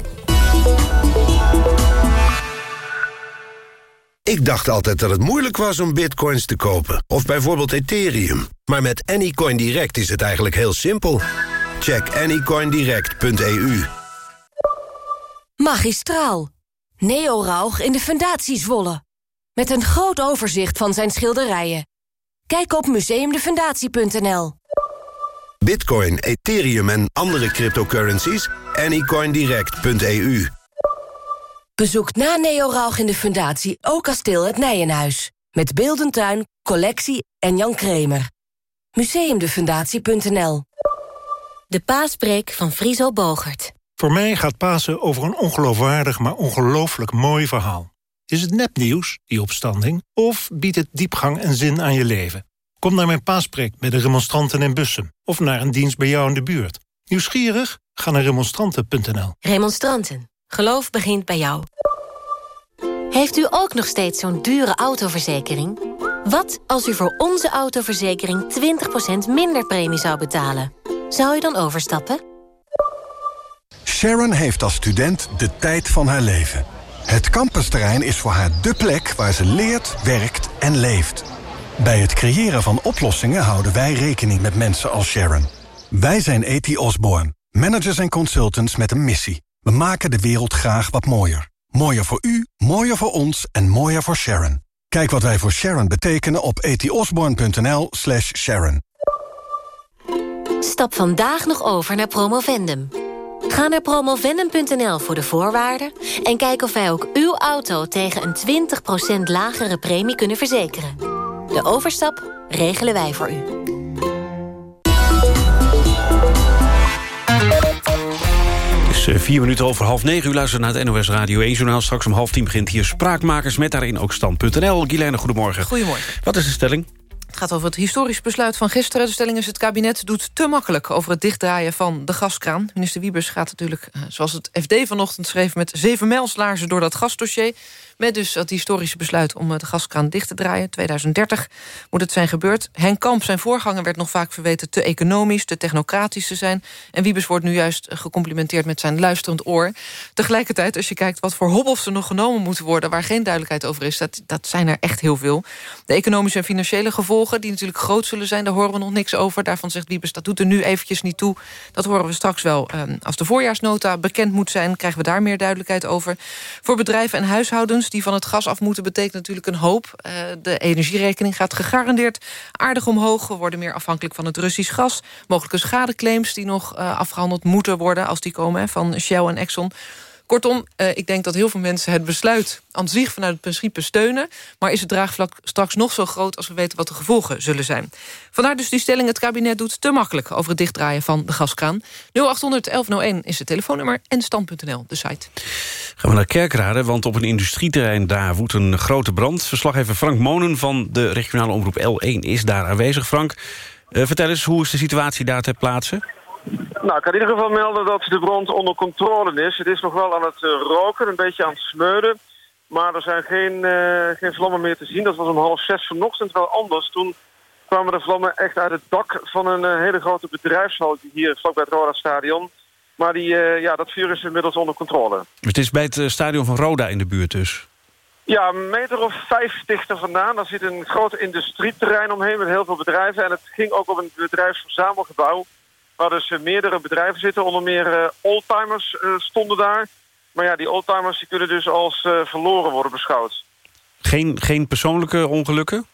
Speaker 33: Ik dacht altijd dat het moeilijk was om bitcoins te kopen. Of bijvoorbeeld Ethereum. Maar met Anycoin Direct is het eigenlijk heel simpel. Check anycoindirect.eu
Speaker 34: Magistraal. Neo Rauch in de Fundatie Zwolle. Met een groot overzicht van zijn schilderijen. Kijk op museumdefundatie.nl.
Speaker 33: Bitcoin, Ethereum en andere cryptocurrencies? Anycoindirect.eu
Speaker 34: Bezoek na Neo Rauch in de Fundatie ook kasteel het Nijenhuis. Met Beeldentuin, collectie en Jan Kremer. Museumdefundatie.nl
Speaker 35: De paaspreek van Friso Bogert.
Speaker 36: Voor mij gaat Pasen over een ongeloofwaardig, maar ongelooflijk mooi verhaal. Is het nepnieuws, die opstanding, of biedt het diepgang en zin aan je leven? Kom naar mijn paaspreek bij de remonstranten in Bussen... of naar een dienst bij jou in de buurt. Nieuwsgierig? Ga naar remonstranten.nl.
Speaker 35: Remonstranten. Geloof begint bij jou. Heeft u ook nog steeds zo'n dure autoverzekering? Wat als u voor onze autoverzekering 20% minder premie zou betalen? Zou u dan overstappen?
Speaker 31: Sharon heeft als student de tijd van haar leven. Het campusterrein is voor haar dé plek waar ze leert, werkt en leeft. Bij het creëren van oplossingen houden wij rekening met mensen als Sharon. Wij zijn E.T. Osborne, managers en consultants met een missie. We maken de wereld graag wat mooier. Mooier voor u, mooier voor ons en mooier voor Sharon. Kijk wat wij voor Sharon betekenen op etiosborn.nl slash Sharon.
Speaker 35: Stap vandaag nog over naar Promovendum. Ga naar promovendum.nl voor de voorwaarden... en kijk of wij ook uw auto tegen een 20% lagere premie kunnen verzekeren. De overstap regelen wij voor u.
Speaker 3: Het is eh, vier minuten over half negen. U luistert naar het NOS Radio 1-journaal. Straks om half tien begint hier Spraakmakers... met daarin ook stand.nl. Guilaine, goedemorgen.
Speaker 37: Goedemorgen.
Speaker 3: Wat is de stelling?
Speaker 37: Het gaat over het historisch besluit van gisteren. De stelling is het kabinet doet te makkelijk over het dichtdraaien van de gaskraan. Minister Wiebers gaat natuurlijk, eh, zoals het FD vanochtend schreef... met zeven mijlslaarzen door dat gasdossier. Met dus het historische besluit om de gaskraan dicht te draaien. 2030 moet het zijn gebeurd. Henk Kamp, zijn voorganger, werd nog vaak verweten... te economisch, te technocratisch te zijn. En Wiebes wordt nu juist gecomplimenteerd met zijn luisterend oor. Tegelijkertijd, als je kijkt wat voor hobbels er nog genomen moeten worden... waar geen duidelijkheid over is, dat, dat zijn er echt heel veel. De economische en financiële gevolgen, die natuurlijk groot zullen zijn... daar horen we nog niks over. Daarvan zegt Wiebes, dat doet er nu eventjes niet toe. Dat horen we straks wel. Ehm, als de voorjaarsnota bekend moet zijn... krijgen we daar meer duidelijkheid over. Voor bedrijven en huishoudens die van het gas af moeten... betekent natuurlijk een hoop. Uh, de energierekening gaat gegarandeerd aardig omhoog. We worden meer afhankelijk van het Russisch gas. Mogelijke schadeclaims die nog uh, afgehandeld moeten worden... als die komen van Shell en Exxon. Kortom, uh, ik denk dat heel veel mensen het besluit aan zich vanuit het principe steunen. Maar is het draagvlak straks nog zo groot als we weten wat de gevolgen zullen zijn? Vandaar dus die stelling, het kabinet doet te makkelijk over het dichtdraaien van de gaskraan. 0800 1101 is het telefoonnummer en stand.nl, de site.
Speaker 3: Gaan we naar Kerkrade, want op een industrieterrein daar woedt een grote brand. Verslaggever Frank Monen van de regionale omroep L1 is daar aanwezig. Frank, uh, vertel eens, hoe is de situatie daar ter plaatse?
Speaker 38: Nou, ik kan in ieder geval melden dat de brand onder controle is. Het is nog wel aan het uh, roken, een beetje aan het smeuren. Maar er zijn geen, uh, geen vlammen meer te zien. Dat was om half zes vanochtend wel anders. Toen kwamen de vlammen echt uit het dak van een uh, hele grote bedrijfshal hier vlakbij het Roda Stadion. Maar die, ja, dat vuur is inmiddels onder controle.
Speaker 3: Het is bij het stadion van Roda in de buurt dus?
Speaker 38: Ja, een meter of vijftig er vandaan. Daar zit een groot industrieterrein omheen met heel veel bedrijven. En het ging ook op een bedrijfsverzamelgebouw waar dus meerdere bedrijven zitten. Onder meer uh, oldtimers uh, stonden daar. Maar ja, die oldtimers die kunnen dus als verloren worden beschouwd.
Speaker 3: Geen, geen persoonlijke ongelukken?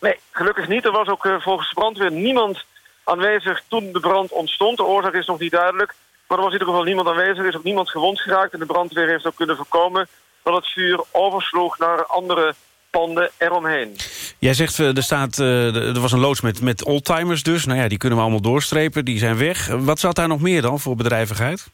Speaker 38: Nee, gelukkig niet. Er was ook volgens de brandweer niemand aanwezig toen de brand ontstond. De oorzaak is nog niet duidelijk. Maar er was in ieder geval niemand aanwezig. Er is ook niemand gewond geraakt. En de brandweer heeft ook kunnen voorkomen dat het vuur oversloeg naar andere panden eromheen.
Speaker 3: Jij zegt, er, staat, er was een loods met, met oldtimers dus. Nou ja, die kunnen we allemaal doorstrepen, die zijn weg. Wat zat daar nog meer dan voor bedrijvigheid?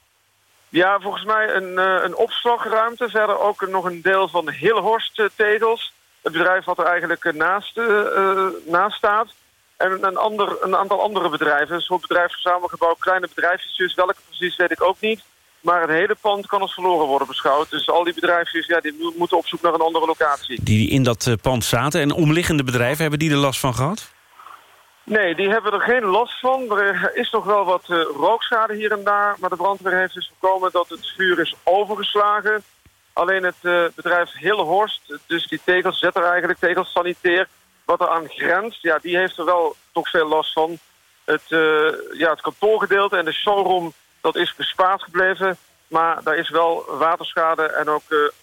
Speaker 38: Ja, volgens mij een, een opslagruimte. Verder ook nog een deel van de Hillhorst-tegels. Het bedrijf wat er eigenlijk naast, uh, naast staat. En een, ander, een aantal andere bedrijven. Een soort bedrijfsverzamelgebouw, kleine bedrijfjes. Welke precies weet ik ook niet. Maar het hele pand kan als verloren worden beschouwd. Dus al die bedrijfjes ja, die moeten op zoek naar een andere locatie.
Speaker 3: Die in dat eh, pand zaten. En omliggende bedrijven, hebben die er last van gehad?
Speaker 38: Nee, die hebben er geen last van. Er is nog wel wat uh, rookschade hier en daar. Maar de brandweer heeft dus voorkomen dat het vuur is overgeslagen. Alleen het uh, bedrijf Hillehorst, dus die tegelzetter eigenlijk, tegels sanitair... wat er aan grenst, ja, die heeft er wel toch veel last van. Het, uh, ja, het kantoorgedeelte en de showroom, dat is bespaard gebleven. Maar daar is wel waterschade en ook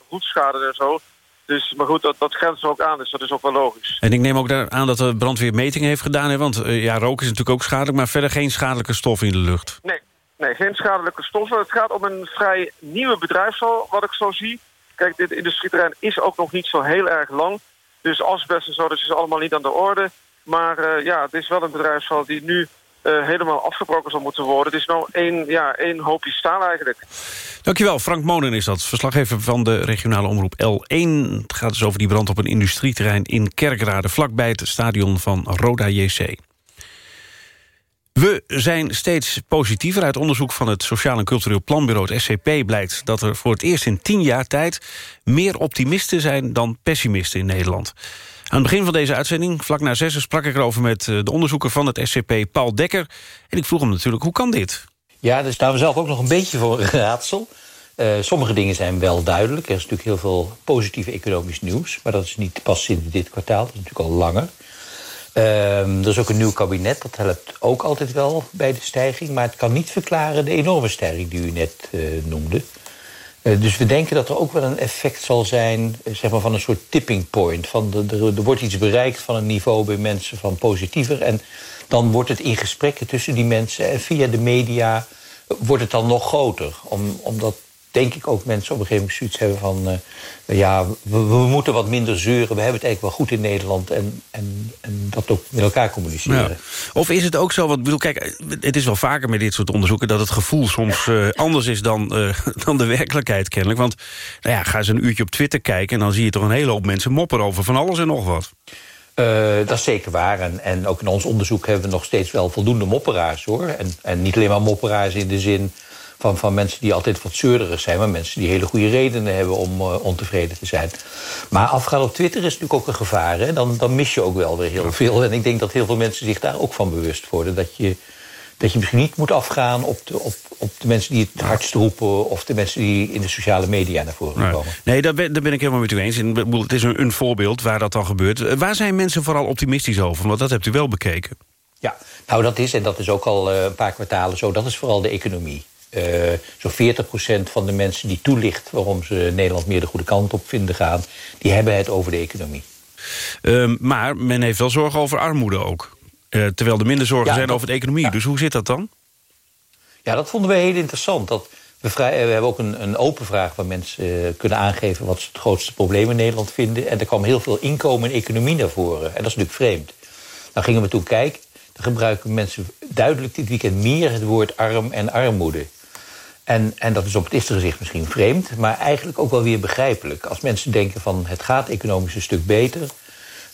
Speaker 38: roetschade en zo. Dus, maar goed, dat, dat grenst er ook aan, dus dat is ook wel logisch.
Speaker 3: En ik neem ook aan dat de brandweer metingen heeft gedaan. Hè? Want uh, ja, rook is natuurlijk ook schadelijk, maar verder geen schadelijke stoffen in de lucht.
Speaker 38: Nee, nee, geen schadelijke stoffen. Het gaat om een vrij nieuwe bedrijfstal, wat ik zo zie. Kijk, dit industrieterrein is ook nog niet zo heel erg lang. Dus asbest en zo, dat is allemaal niet aan de orde. Maar uh, ja, het is wel een bedrijfstal die nu uh, helemaal afgebroken zal moeten worden. Het is nou één, ja, één hoopje staal eigenlijk.
Speaker 3: Dankjewel, Frank Monen is dat. Verslaggever van de regionale omroep L1. Het gaat dus over die brand op een industrieterrein in Kerkrade... vlakbij het stadion van Roda JC. We zijn steeds positiever. Uit onderzoek van het Sociaal en Cultureel Planbureau, SCP... blijkt dat er voor het eerst in tien jaar tijd... meer optimisten zijn dan pessimisten in Nederland. Aan het begin van deze uitzending, vlak na zes, sprak ik erover met eh, de onderzoeker van het SCP, Paul Dekker. En ik vroeg hem natuurlijk, hoe kan dit?
Speaker 39: Ja, daar staan we zelf ook nog een beetje voor een raadsel. Uh, sommige dingen zijn wel duidelijk. Er is natuurlijk heel veel positief economisch nieuws. Maar dat is niet pas sinds dit kwartaal, dat is natuurlijk al langer. Uh, er is ook een nieuw kabinet, dat helpt ook altijd wel bij de stijging. Maar het kan niet verklaren de enorme stijging die u net uh, noemde. Uh, dus we denken dat er ook wel een effect zal zijn zeg maar, van een soort tipping point. Van de, er wordt iets bereikt van een niveau bij mensen van positiever. En dan wordt het in gesprekken tussen die mensen en via de media wordt het dan nog groter. Om, omdat denk ik ook mensen op een gegeven moment zoiets hebben van... Uh, ja, we, we, moeten wat minder zeuren. We hebben het eigenlijk wel goed in Nederland. En, en, en dat ook met elkaar communiceren. Ja.
Speaker 3: Of is het ook zo, want bedoel, kijk, het is wel vaker met dit soort onderzoeken... dat het gevoel soms uh, anders is dan, uh, dan de werkelijkheid kennelijk. Want nou ja, ga eens een uurtje op Twitter kijken... en dan zie je toch een hele hoop mensen mopperen over van alles en nog wat.
Speaker 39: Uh, dat is zeker waar. En, en, ook in ons onderzoek hebben we nog steeds wel voldoende mopperaars, hoor. En, en niet alleen maar mopperaars in de zin van, van mensen die altijd wat zeurderig zijn... maar mensen die hele goede redenen hebben om uh, ontevreden te zijn. Maar afgaan op Twitter is natuurlijk ook een gevaar. Hè? Dan, dan mis je ook wel weer heel veel. En ik denk dat heel veel mensen zich daar ook van bewust worden. Dat je, dat je misschien niet moet afgaan op de, op, op de mensen die het hardst roepen... of de mensen die in de sociale media naar voren
Speaker 3: nee.
Speaker 39: komen.
Speaker 3: Nee, daar ben, daar ben ik helemaal met u eens. Het is een, een voorbeeld waar dat dan gebeurt. Waar zijn mensen vooral optimistisch over? Want dat hebt u wel bekeken.
Speaker 39: Ja, nou dat is, en dat is ook al uh, een paar kwartalen zo... dat is vooral de economie. Uh, Zo'n 40% van de mensen die toelicht... waarom ze Nederland meer de goede kant op vinden gaan... die hebben het over de economie.
Speaker 3: Uh, maar men heeft wel zorgen over armoede ook. Uh, terwijl er minder zorgen ja, zijn dat, over de economie. Ja. Dus hoe zit dat dan?
Speaker 39: Ja, dat vonden we heel interessant. Dat we, vrij, we hebben ook een, een, open vraag waar mensen kunnen aangeven... wat ze het grootste probleem in Nederland vinden. En er kwam heel veel inkomen en economie naar voren. En dat is natuurlijk vreemd. Dan gingen we toen kijken. Dan gebruiken mensen duidelijk dit weekend meer het woord arm en armoede. En, en dat is op het eerste gezicht misschien vreemd, maar eigenlijk ook wel weer begrijpelijk. Als mensen denken van het gaat economisch een stuk beter,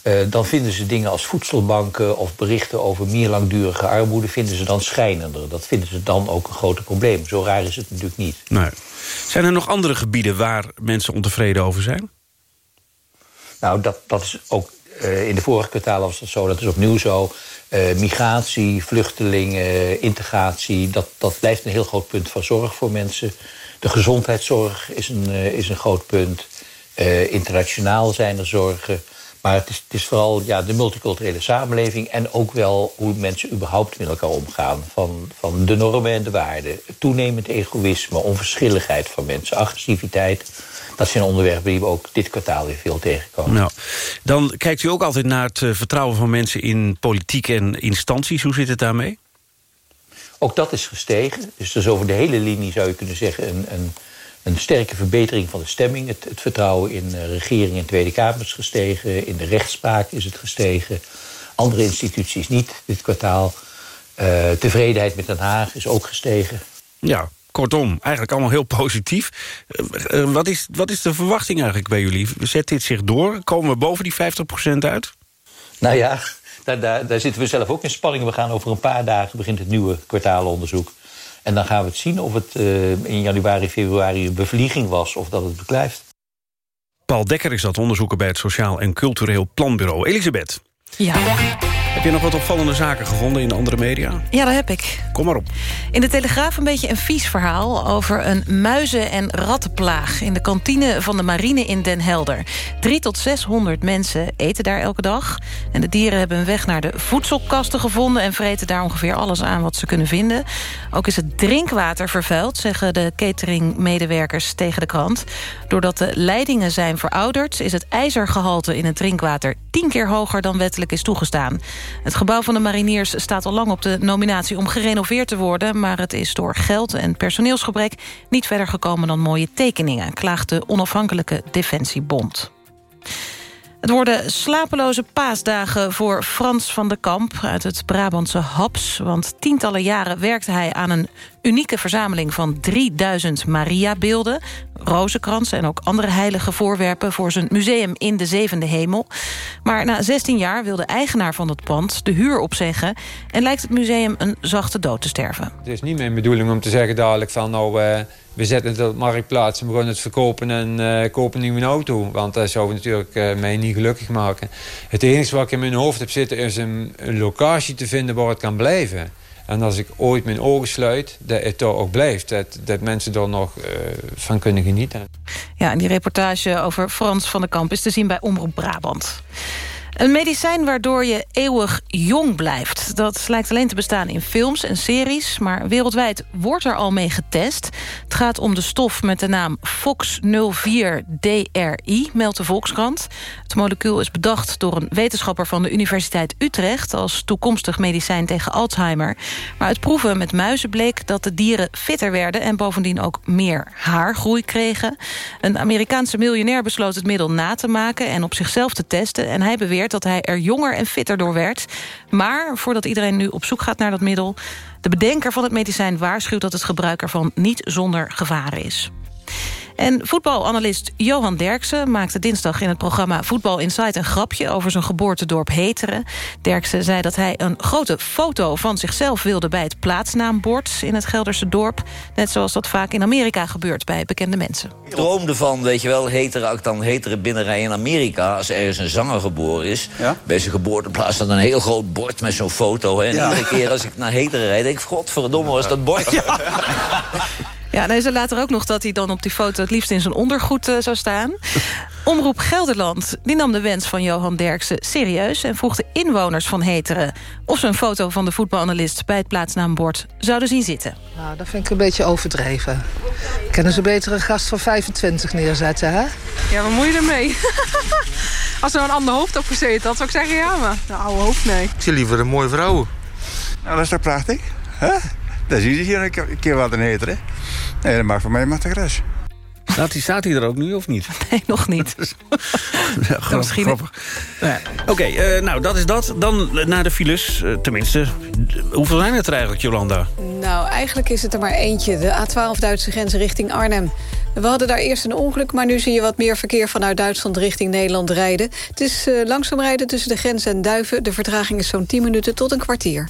Speaker 39: uh, dan vinden ze dingen als voedselbanken of berichten over meer langdurige armoede, vinden ze dan schijnender. Dat vinden ze dan ook een groot probleem. Zo raar is het natuurlijk niet.
Speaker 3: Nee. Zijn er nog andere gebieden waar mensen ontevreden over zijn?
Speaker 39: Nou, dat, dat is ook uh, in de vorige kwartalen was dat zo, dat is opnieuw zo. Uh, migratie, vluchtelingen, integratie, dat, dat blijft een heel groot punt van zorg voor mensen. De gezondheidszorg is een, uh, is een groot punt. Internationaal zijn er zorgen. Maar het is, het is vooral ja, de multiculturele samenleving... en ook wel hoe mensen überhaupt met elkaar omgaan. Van, van de normen en de waarden. Toenemend egoïsme, onverschilligheid van mensen, agressiviteit dat zijn onderwerpen die we ook dit kwartaal weer veel tegenkomen.
Speaker 3: Nou, dan kijkt u ook altijd naar het uh, vertrouwen van mensen in politiek en instanties. Hoe zit het daarmee?
Speaker 39: Ook dat is gestegen. Dus, dus over de hele linie zou je kunnen zeggen... een, een, een sterke verbetering van de stemming. Het, het vertrouwen in uh, regering en Tweede Kamer is gestegen. In de rechtspraak is het gestegen. Andere instituties niet dit kwartaal. Uh, tevredenheid met Den Haag is ook gestegen.
Speaker 3: Ja, Kortom, eigenlijk allemaal heel positief. Uh, wat, is, wat is de verwachting eigenlijk bij jullie? Zet dit zich door? Komen we boven die 50% uit?
Speaker 39: Nou ja, daar, daar, daar, zitten we zelf ook in spanning. We gaan over een paar dagen begint het nieuwe kwartaalonderzoek. En dan gaan we het zien of het uh, in januari, februari een bevlieging was... of dat het beklijft.
Speaker 3: Paul Dekker is dat onderzoeker bij het Sociaal en Cultureel Planbureau. Elisabeth.
Speaker 4: Ja.
Speaker 3: Heb je nog wat opvallende zaken gevonden in de andere media?
Speaker 4: Ja, dat heb ik.
Speaker 3: Kom maar op.
Speaker 4: In de Telegraaf een beetje een vies verhaal... over een muizen- en rattenplaag... in de kantine van de marine in Den Helder. Drie tot 600 mensen eten daar elke dag. En de dieren hebben een weg naar de voedselkasten gevonden... en vreten daar ongeveer alles aan wat ze kunnen vinden. Ook is het drinkwater vervuild... zeggen de cateringmedewerkers tegen de krant. Doordat de leidingen zijn verouderd... is het ijzergehalte in het drinkwater tien keer hoger dan wettelijk is toegestaan. Het gebouw van de mariniers staat al lang op de nominatie om gerenoveerd te worden... maar het is door geld en personeelsgebrek niet verder gekomen dan mooie tekeningen... klaagt de onafhankelijke Defensiebond. Het worden slapeloze paasdagen voor Frans van de Kamp uit het Brabantse Haps. Want tientallen jaren werkte hij aan een unieke verzameling van 3000 Maria-beelden... rozenkransen en ook andere heilige voorwerpen... voor zijn museum in de Zevende Hemel. Maar na 16 jaar wil de eigenaar van het pand de huur opzeggen... en lijkt het museum een zachte dood te sterven.
Speaker 40: Het is niet mijn bedoeling om te zeggen dadelijk van... nou, uh, we zetten het op marktplaats en beginnen het verkopen en uh, kopen een auto. Want dat zou natuurlijk uh, mij niet gelukkig maken. Het enige wat ik in mijn hoofd heb zitten is een locatie te vinden waar het kan blijven. En als ik ooit mijn ogen sluit, dat het toch ook blijft. Dat, dat mensen er nog uh, van kunnen genieten.
Speaker 4: Ja, en die reportage over Frans van den Kamp is te zien bij Omroep Brabant. Een medicijn waardoor je eeuwig jong blijft. Dat lijkt alleen te bestaan in films en series... maar wereldwijd wordt er al mee getest. Het gaat om de stof met de naam FOX04-DRI, meldt de Volkskrant. Het molecuul is bedacht door een wetenschapper van de Universiteit Utrecht... als toekomstig medicijn tegen Alzheimer. Maar uit proeven met muizen bleek dat de dieren fitter werden... en bovendien ook meer haargroei kregen. Een Amerikaanse miljonair besloot het middel na te maken... en op zichzelf te testen en hij beweert dat hij er jonger en fitter door werd. Maar voordat iedereen nu op zoek gaat naar dat middel... de bedenker van het medicijn waarschuwt dat het gebruik ervan niet zonder gevaren is. En voetbalanalist Johan Derksen maakte dinsdag in het programma Voetbal Insight een grapje over zijn geboortedorp Heteren. Derksen zei dat hij een grote foto van zichzelf wilde bij het plaatsnaambord in het Gelderse dorp. Net zoals dat vaak in Amerika gebeurt bij bekende mensen.
Speaker 41: Ik droomde van, weet je wel, Heteren, als ik dan Heteren binnenrij in Amerika. Als ergens een zanger geboren is, bij zijn geboorteplaats staat een heel groot bord met zo'n foto. Hè. En iedere keer als ik naar Heteren rijd, denk ik, godverdomme, was dat bord. Ja.
Speaker 4: Ja, en hij zei later ook nog dat hij dan op die foto... het liefst in zijn ondergoed uh, zou staan. Omroep Gelderland die nam de wens van Johan Derksen serieus... en vroeg de inwoners van Heteren... of ze een foto van de voetbalanalist bij het plaatsnaambord zouden zien zitten.
Speaker 42: Nou, dat vind ik een beetje overdreven. Kunnen ze beter een gast van 25 neerzetten, hè?
Speaker 43: Ja, wat moet je ermee? Als er een ander hoofd op gezeten had, zou ik zeggen ja, maar een oude hoofd, nee. Ik
Speaker 44: zie liever een mooie vrouw. Nou, dat is toch prachtig, hè? Dat zie je hier een keer wat een heter, hè? Nee, dat mag voor mij maar te gras.
Speaker 3: Staat hij, staat hij er ook nu of niet?
Speaker 4: Nee, nog niet.
Speaker 3: ja, grappig, Misschien... grappig. Ja. Oké, okay, uh, nou dat is dat. Dan naar de files. Uh, tenminste, hoeveel zijn het er eigenlijk, Jolanda?
Speaker 20: Nou, eigenlijk is het er maar eentje. De A12 Duitse grens richting Arnhem. We hadden daar eerst een ongeluk, maar nu zie je wat meer verkeer vanuit Duitsland richting Nederland rijden. Het is uh, langzaam rijden tussen de grens en Duiven. De vertraging is zo'n 10 minuten tot een kwartier.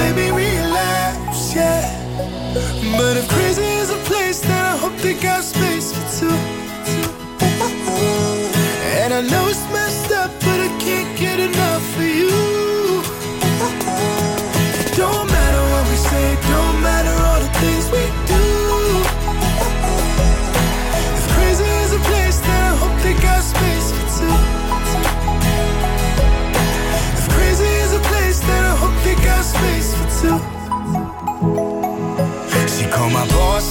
Speaker 45: make me relapse, yeah. But if crazy is a place, then I hope they got space for two. And I know it's messed up, but I can't get enough of you.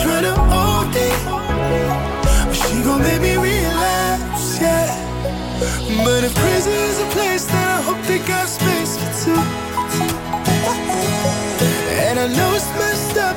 Speaker 45: and I ain't tryna but she gon' make me relapse, yeah. But if prison is a place, then I hope they got space for two. And I know it's messed up,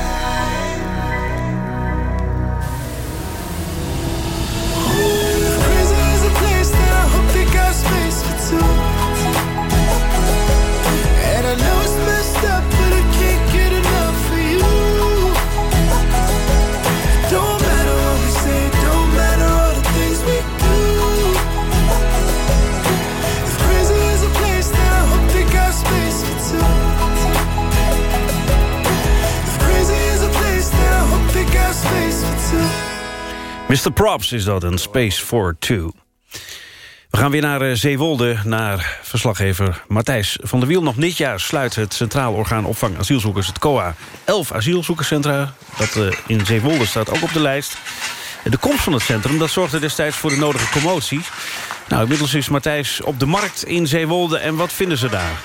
Speaker 3: Mr. Props is dat, een Space for Two. We gaan weer naar eh, Zeewolde, naar verslaggever Matthijs van der Wiel. Nog dit jaar sluit het Centraal Orgaan Opvang Asielzoekers, het COA... elf asielzoekerscentra. Dat eh, in Zeewolde staat ook op de lijst. De komst van het centrum dat zorgde destijds voor de nodige commotie. Nou, inmiddels is Matthijs op de markt in Zeewolde. En wat vinden ze daar?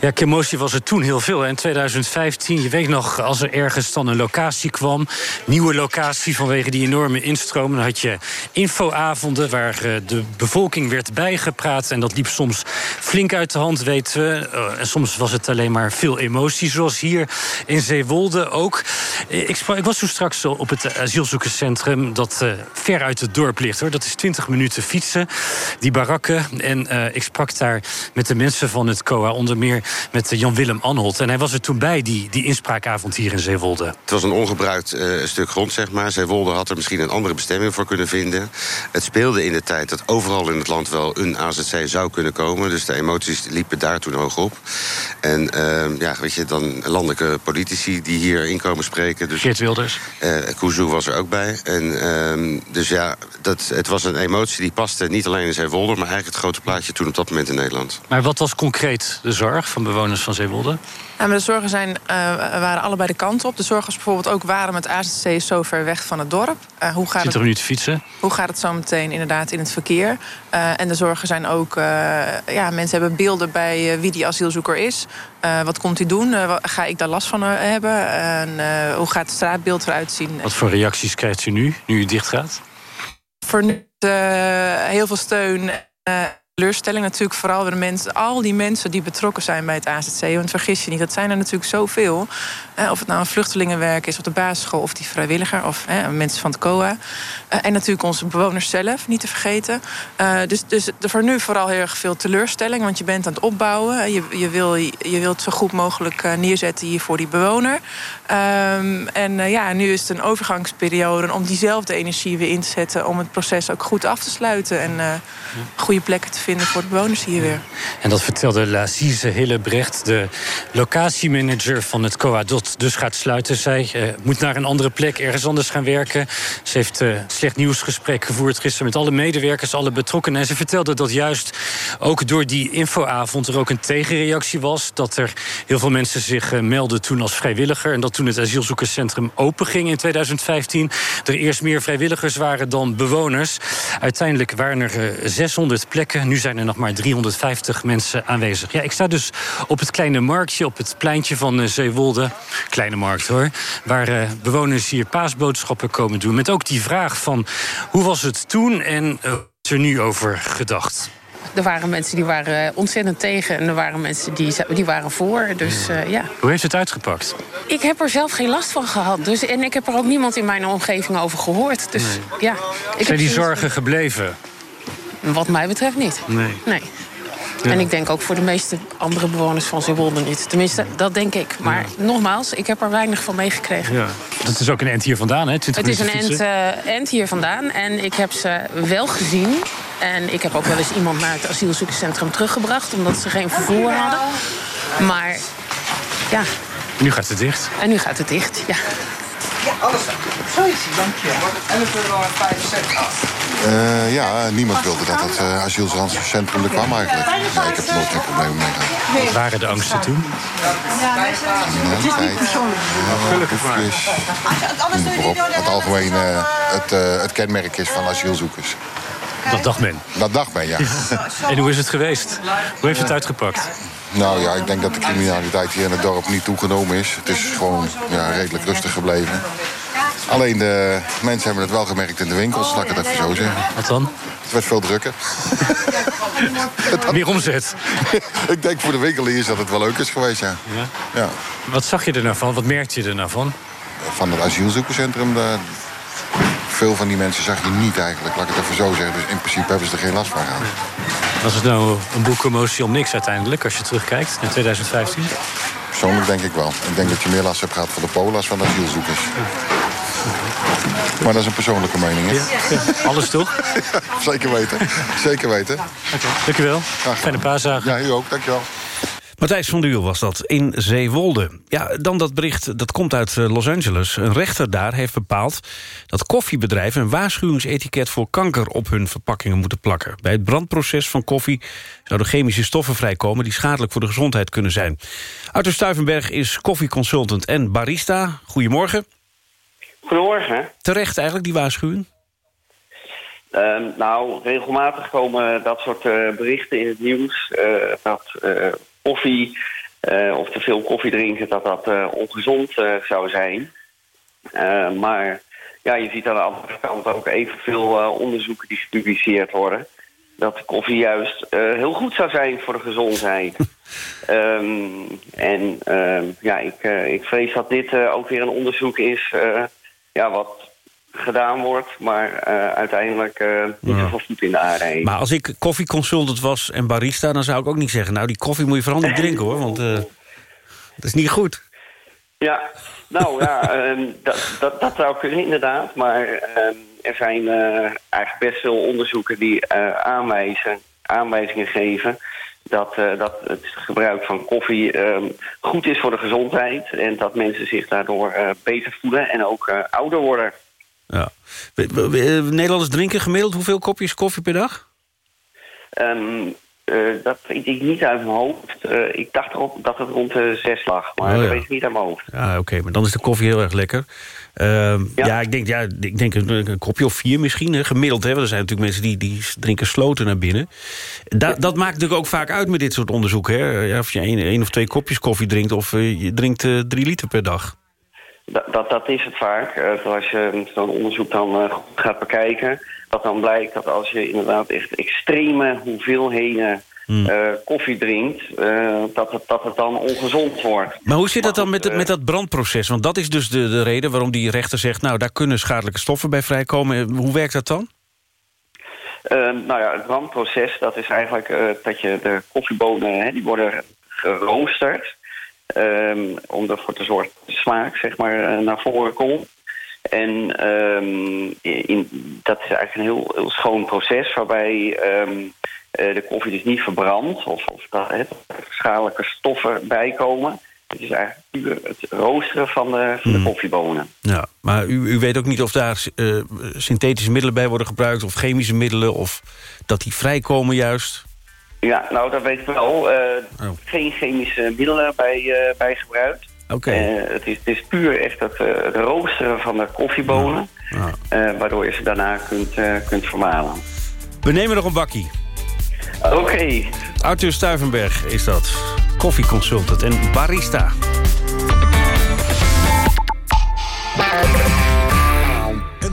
Speaker 46: Ja, commotie was er toen heel veel. In 2015, je weet nog, als er ergens dan een locatie kwam... nieuwe locatie vanwege die enorme instroom... dan had je infoavonden waar eh, de bevolking werd bijgepraat... en dat liep soms flink uit de hand, weten we. Eh, en soms was het alleen maar veel emotie, zoals hier in Zeewolde ook. Eh, Ik, ik was toen straks op het asielzoekerscentrum... dat ver uit het dorp ligt, hoor. Dat is 20 minuten fietsen, die barakken. En ik sprak daar met de mensen van het COA... onder meer met Jan-Willem Anholt. En hij was er toen bij, die, die inspraakavond hier in Zeewolde.
Speaker 47: Het was een ongebruikt eh, stuk grond, zeg maar. Zeewolde had er misschien een andere bestemming voor kunnen vinden. Het speelde in de tijd dat overal in het land wel een AZC zou kunnen komen. Dus de emoties liepen daar toen hoog op. En ehm, ja, weet je, dan landelijke politici die hier inkomen spreken. Dus,
Speaker 46: Geert Wilders.
Speaker 47: Kuzu was er ook bij. En, ehm, dus ja, dat, het was een emotie die paste niet alleen in Zeewolde... maar eigenlijk het grote plaatje toen op dat moment in Nederland.
Speaker 46: Maar wat was concreet de zorg van bewoners van Zeewolde?
Speaker 48: Ja, maar de zorgen zijn, eh, waren allebei de kanten op. De zorg was bijvoorbeeld ook waarom het AZC zo ver weg van het dorp. Eh, hoe, gaat
Speaker 46: 20
Speaker 48: het,
Speaker 46: minuten fietsen.
Speaker 48: hoe gaat het zo meteen inderdaad in het verkeer? Eh, en de zorgen zijn ook, ja, mensen hebben beelden bij wie die asielzoeker is. Wat komt hij doen? Ga ik daar last van hebben? En hoe gaat het straatbeeld eruit zien?
Speaker 46: Wat voor reacties krijgt u nu, nu u dicht gaat?
Speaker 48: voor nu, heel veel steun. Teleurstelling natuurlijk vooral de mensen, al die mensen die betrokken zijn bij het AZC. Want vergis je niet, dat zijn er natuurlijk zoveel. Of het nou een vluchtelingenwerk is op de basisschool of die vrijwilliger of mensen van het COA. Eh, en natuurlijk onze bewoners zelf, niet te vergeten. Eh, dus, dus er voor nu vooral heel erg veel teleurstelling, want je bent aan het opbouwen. Je, je, wil, je wilt zo goed mogelijk eh, neerzetten hier voor die bewoner. Ehm, en eh, ja, nu is het een overgangsperiode om diezelfde energie weer in te zetten om het proces ook goed af te sluiten en eh, goede plekken te vinden voor de bewoners hier weer.
Speaker 46: En dat vertelde Lazize Hillebrecht, de locatiemanager van het COA... dat dus gaat sluiten. Zij eh, moet naar een andere plek, ergens anders gaan werken. Ze heeft slecht nieuwsgesprek gevoerd gisteren met alle medewerkers, alle betrokkenen. En ze vertelde dat juist ook door die infoavond er ook een tegenreactie was. Dat er heel veel mensen zich melden toen als vrijwilliger. En dat toen het asielzoekerscentrum openging in 2015... er eerst meer vrijwilligers waren dan bewoners. Uiteindelijk waren er eh, 600 plekken nu zijn er nog maar 350 mensen aanwezig. Ja, ik sta dus op het kleine marktje, op het pleintje van uh, Zeewolde. Kleine markt hoor. Waar uh, bewoners hier paasboodschappen komen doen. Met ook die vraag van hoe was het toen en uh, is er nu over gedacht?
Speaker 48: Er waren mensen die waren ontzettend tegen en er waren mensen die, die waren voor. Dus uh, ja.
Speaker 46: Hoe heeft het uitgepakt?
Speaker 48: Ik heb er zelf geen last van gehad. Dus, en ik heb er ook niemand in mijn omgeving over gehoord. Dus
Speaker 46: nee.
Speaker 48: ja. Ik
Speaker 46: Zijn die zorgen gebleven?
Speaker 48: Wat mij betreft niet.
Speaker 46: Nee.
Speaker 48: nee. Ja. En ik denk ook voor de meeste andere bewoners van Zeewolde niet. Tenminste, dat denk ik. Maar ja. nogmaals, ik heb er weinig van meegekregen.
Speaker 46: Ja. Dat is ook een end hier vandaan, hè?
Speaker 48: Het is een end, uh, end hier vandaan. En ik heb ze wel gezien. En ik heb ook wel eens iemand naar het asielzoekerscentrum teruggebracht... omdat ze geen vervoer hadden. Maar ja...
Speaker 46: Nu gaat het dicht.
Speaker 48: En nu gaat het dicht, ja.
Speaker 49: Ja, alles Zo is hij, dank je. Wordt 11,65 euro af.
Speaker 50: Uh, ja, niemand wilde dat het uh, asielcentrum er kwam eigenlijk. Ik heb er nooit geen probleem mee gehad.
Speaker 46: Wat waren de angsten toen?
Speaker 49: Ja, het is niet persoonlijk.
Speaker 50: Gelukkig maar. Het algemeen uh, het, uh, het kenmerk is van asielzoekers.
Speaker 46: Dat dacht men?
Speaker 50: Dat dacht men, ja.
Speaker 46: en hoe is het geweest? Hoe heeft het uitgepakt?
Speaker 50: Nou ja, ik denk dat de criminaliteit hier in het dorp niet toegenomen is. Het is gewoon ja, redelijk rustig gebleven. Alleen de mensen hebben het wel gemerkt in de winkels, laat ik het even zo zeggen.
Speaker 46: Wat dan?
Speaker 50: Het werd veel drukker.
Speaker 46: Meer omzet?
Speaker 50: ik denk voor de winkeliers dat het wel leuk is geweest, ja.
Speaker 46: ja.
Speaker 50: ja.
Speaker 46: Wat zag je er nou van? Wat merkte je er nou van?
Speaker 50: Van het asielzoekerscentrum, de... veel van die mensen zag je niet eigenlijk, laat ik het even zo zeggen. Dus in principe hebben ze er geen last van gehad.
Speaker 46: Was het nou een boekcommotie om niks uiteindelijk, als je terugkijkt naar 2015?
Speaker 50: Persoonlijk denk ik wel. Ik denk dat je meer last hebt gehad van de Polen als van de asielzoekers. Maar dat is een persoonlijke mening, hè?
Speaker 46: Ja, ja. Alles toch?
Speaker 50: zeker weten. Zeker weten.
Speaker 46: Oké, okay. dankjewel. Fijne paasdagen.
Speaker 50: Ja, u ook. Dankjewel.
Speaker 3: Matthijs van Duur was dat, in Zeewolde. Ja, dan dat bericht, dat komt uit Los Angeles. Een rechter daar heeft bepaald dat koffiebedrijven... een waarschuwingsetiket voor kanker op hun verpakkingen moeten plakken. Bij het brandproces van koffie zouden chemische stoffen vrijkomen... die schadelijk voor de gezondheid kunnen zijn. Arthur Stuivenberg is koffieconsultant en barista. Goedemorgen.
Speaker 51: Goedemorgen.
Speaker 3: Terecht eigenlijk, die waarschuwing?
Speaker 51: Uh, nou, regelmatig komen dat soort uh, berichten in het nieuws... Uh, dat koffie uh, of te veel koffie drinken, dat dat uh, ongezond uh, zou zijn. maar ja, je ziet aan de andere kant ook evenveel onderzoeken die gepubliceerd worden. Dat koffie juist heel goed zou zijn voor de gezondheid. um, en ja, ik, ik vrees dat dit ook weer een onderzoek is ja, wat gedaan wordt, maar uh, uiteindelijk uh, niet ja. zoveel voet in de aarde heen.
Speaker 3: Maar als ik koffieconsultant was en barista... dan zou ik ook niet zeggen... nou, die koffie moet je vooral niet drinken, hoor. Want uh, dat is niet goed.
Speaker 51: Ja, nou ja, um, dat, dat, dat zou kunnen inderdaad. Maar um, er zijn eigenlijk best veel onderzoeken die aanwijzen, aanwijzingen geven... Dat, dat het gebruik van koffie um, goed is voor de gezondheid... en dat mensen zich daardoor beter voelen en ook ouder worden.
Speaker 3: Ja. Nederlanders drinken gemiddeld hoeveel kopjes koffie per dag?
Speaker 51: Um, uh, dat weet ik niet uit mijn hoofd. Uh, ik dacht erop dat het rond de zes lag, maar oh, ja. dat weet ik niet uit mijn hoofd.
Speaker 3: Ja, oké, okay, maar dan is de koffie heel erg lekker. Uh, ja. ja. ik denk, ja, ik denk een, een, kopje of vier misschien, hè, gemiddeld. Hè, want er zijn natuurlijk mensen die, die drinken sloten naar binnen. Da ja. Dat maakt natuurlijk ook vaak uit met dit soort onderzoeken. Hè? Of je één, één of twee kopjes koffie drinkt of je drinkt drie liter per dag.
Speaker 51: Dat, dat, dat, is het vaak. Uh, als je zo'n onderzoek dan uh, gaat bekijken... dat dan blijkt dat als je inderdaad echt extreme hoeveelheden hmm. uh, koffie drinkt... dat, het, dat het dan ongezond wordt.
Speaker 3: Maar hoe zit dat dan met, met dat brandproces? Want dat is dus de, de reden waarom die rechter zegt... nou, daar kunnen schadelijke stoffen bij vrijkomen. Hoe werkt dat dan?
Speaker 51: nou ja, het brandproces, dat is eigenlijk dat je de koffiebonen... Hè, die worden geroosterd... Um, om ervoor te zorgen dat de smaak zeg maar, uh, naar voren komt. En um, in, dat is eigenlijk een heel, heel schoon proces waarbij um, uh, de koffie dus niet verbrandt of, of dat schadelijke stoffen bijkomen. Het is eigenlijk puur het roosteren van de, van de mm. koffiebonen.
Speaker 3: Ja, maar u, u weet ook niet of daar uh, synthetische middelen bij worden gebruikt... of chemische middelen, of dat die vrijkomen juist?
Speaker 51: Ja, nou dat weet ik wel. Uh, oh. Geen chemische middelen bij, uh, bij gebruikt.
Speaker 3: Oké. Okay.
Speaker 51: Uh, het, is, het is puur echt het, het roosteren van de koffiebonen. Waardoor je ze daarna kunt, kunt vermalen.
Speaker 3: We nemen nog een bakkie.
Speaker 51: Oké.
Speaker 3: Arthur Stuivenberg is dat. Koffieconsultant en barista.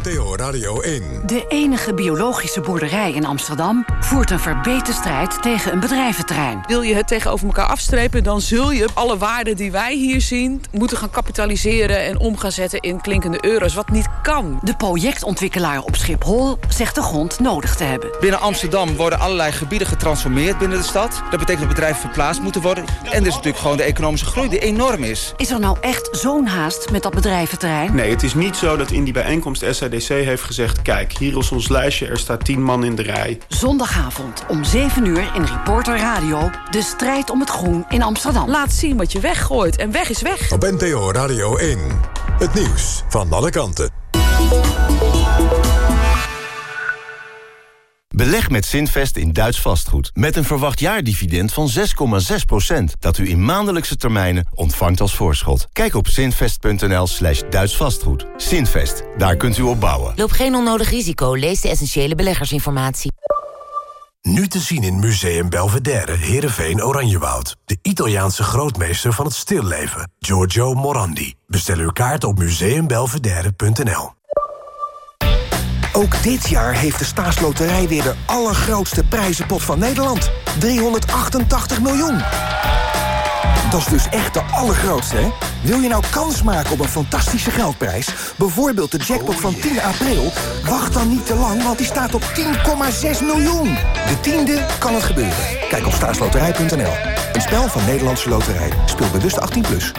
Speaker 52: NTO Radio 1.
Speaker 53: De enige biologische boerderij in Amsterdam voert een verbeterde strijd tegen een bedrijventerrein.
Speaker 54: Wil je het tegenover elkaar afstrepen, dan zul je alle waarden die wij hier zien... moeten gaan kapitaliseren en om gaan zetten in klinkende euro's, wat niet kan.
Speaker 53: De projectontwikkelaar op Schiphol zegt de grond nodig te hebben.
Speaker 49: Binnen Amsterdam worden allerlei gebieden getransformeerd binnen de stad. Dat betekent dat bedrijven verplaatst moeten worden. En er is natuurlijk gewoon de economische groei die enorm is.
Speaker 53: Is er nou echt zo'n haast met dat bedrijventerrein?
Speaker 13: Nee, het is niet zo dat in die bijeenkomst SADC heeft gezegd... kijk, hier is ons lijstje, er staat tien man in de rij.
Speaker 53: Zondagavond om 7 uur in Reporter Radio... de strijd om het groen in Amsterdam.
Speaker 54: Laat zien wat je weggooit en weg is weg.
Speaker 52: Op NTO Radio 1. Het nieuws van alle kanten.
Speaker 55: Beleg met Zinvest in Duits vastgoed. Met een verwacht jaardividend van 6,6%. Dat u in maandelijkse termijnen ontvangt als voorschot. Kijk op zinvest.nl slash Duits vastgoed. Zinvest, daar kunt u op bouwen.
Speaker 56: Loop geen onnodig risico. Lees de essentiële beleggersinformatie.
Speaker 52: Nu te zien in Museum Belvedere, Heerenveen, Oranjewoud. De Italiaanse grootmeester van het stilleven, Giorgio Morandi. Bestel uw kaart op museumbelvedere.nl.
Speaker 31: Ook dit jaar heeft de staatsloterij weer de allergrootste prijzenpot van Nederland. 388 miljoen. Dat is dus echt de allergrootste, hè? Wil je nou kans maken op een fantastische geldprijs? Bijvoorbeeld de jackpot van 10 april? Wacht dan niet te lang, want die staat op 10,6 miljoen. De tiende kan het gebeuren. Kijk op staatsloterij.nl. Een spel van Nederlandse Loterij. Speel bewust 18+. Plus.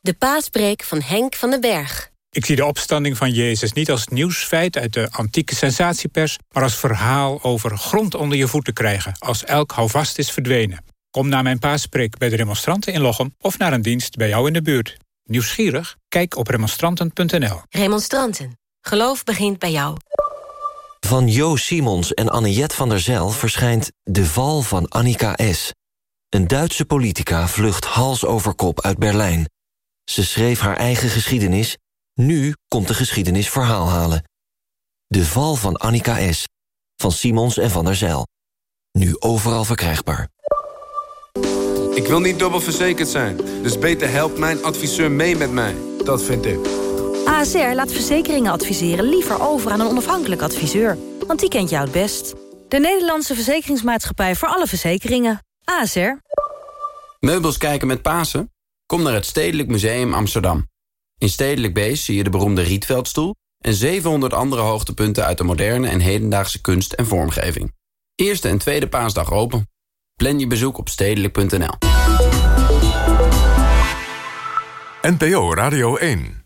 Speaker 35: De paaspreek van Henk van den Berg.
Speaker 57: Ik zie de opstanding van Jezus niet als nieuwsfeit uit de antieke sensatiepers... maar als verhaal over grond onder je voeten krijgen... als elk houvast is verdwenen. Kom naar mijn paaspreek bij de demonstranten in Lochem... of naar een dienst bij jou in de buurt. Nieuwsgierig? Kijk op remonstranten.nl.
Speaker 35: Remonstranten. Geloof begint bij jou.
Speaker 58: Van Jo Simons en Anniette van der Zijl verschijnt De Val van Annika S. Een Duitse politica vlucht hals over kop uit Berlijn. Ze schreef haar eigen geschiedenis... Nu komt de geschiedenis verhaal halen. De val van Annika S. Van Simons en van der Zijl. Nu overal verkrijgbaar.
Speaker 59: Ik wil niet dubbel verzekerd zijn, dus beter helpt mijn adviseur mee met mij. Dat vind ik.
Speaker 60: ASR laat verzekeringen adviseren liever over aan een onafhankelijk adviseur. Want die kent jou het best. De Nederlandse Verzekeringsmaatschappij voor alle verzekeringen. ASR.
Speaker 47: Meubels kijken met Pasen? Kom naar het Stedelijk Museum Amsterdam. In Stedelijk Beest zie je de beroemde Rietveldstoel... en 700 andere hoogtepunten uit de moderne en hedendaagse kunst en vormgeving. Eerste en tweede paasdag open. Plan je bezoek op stedelijk.nl.
Speaker 52: NPO Radio 1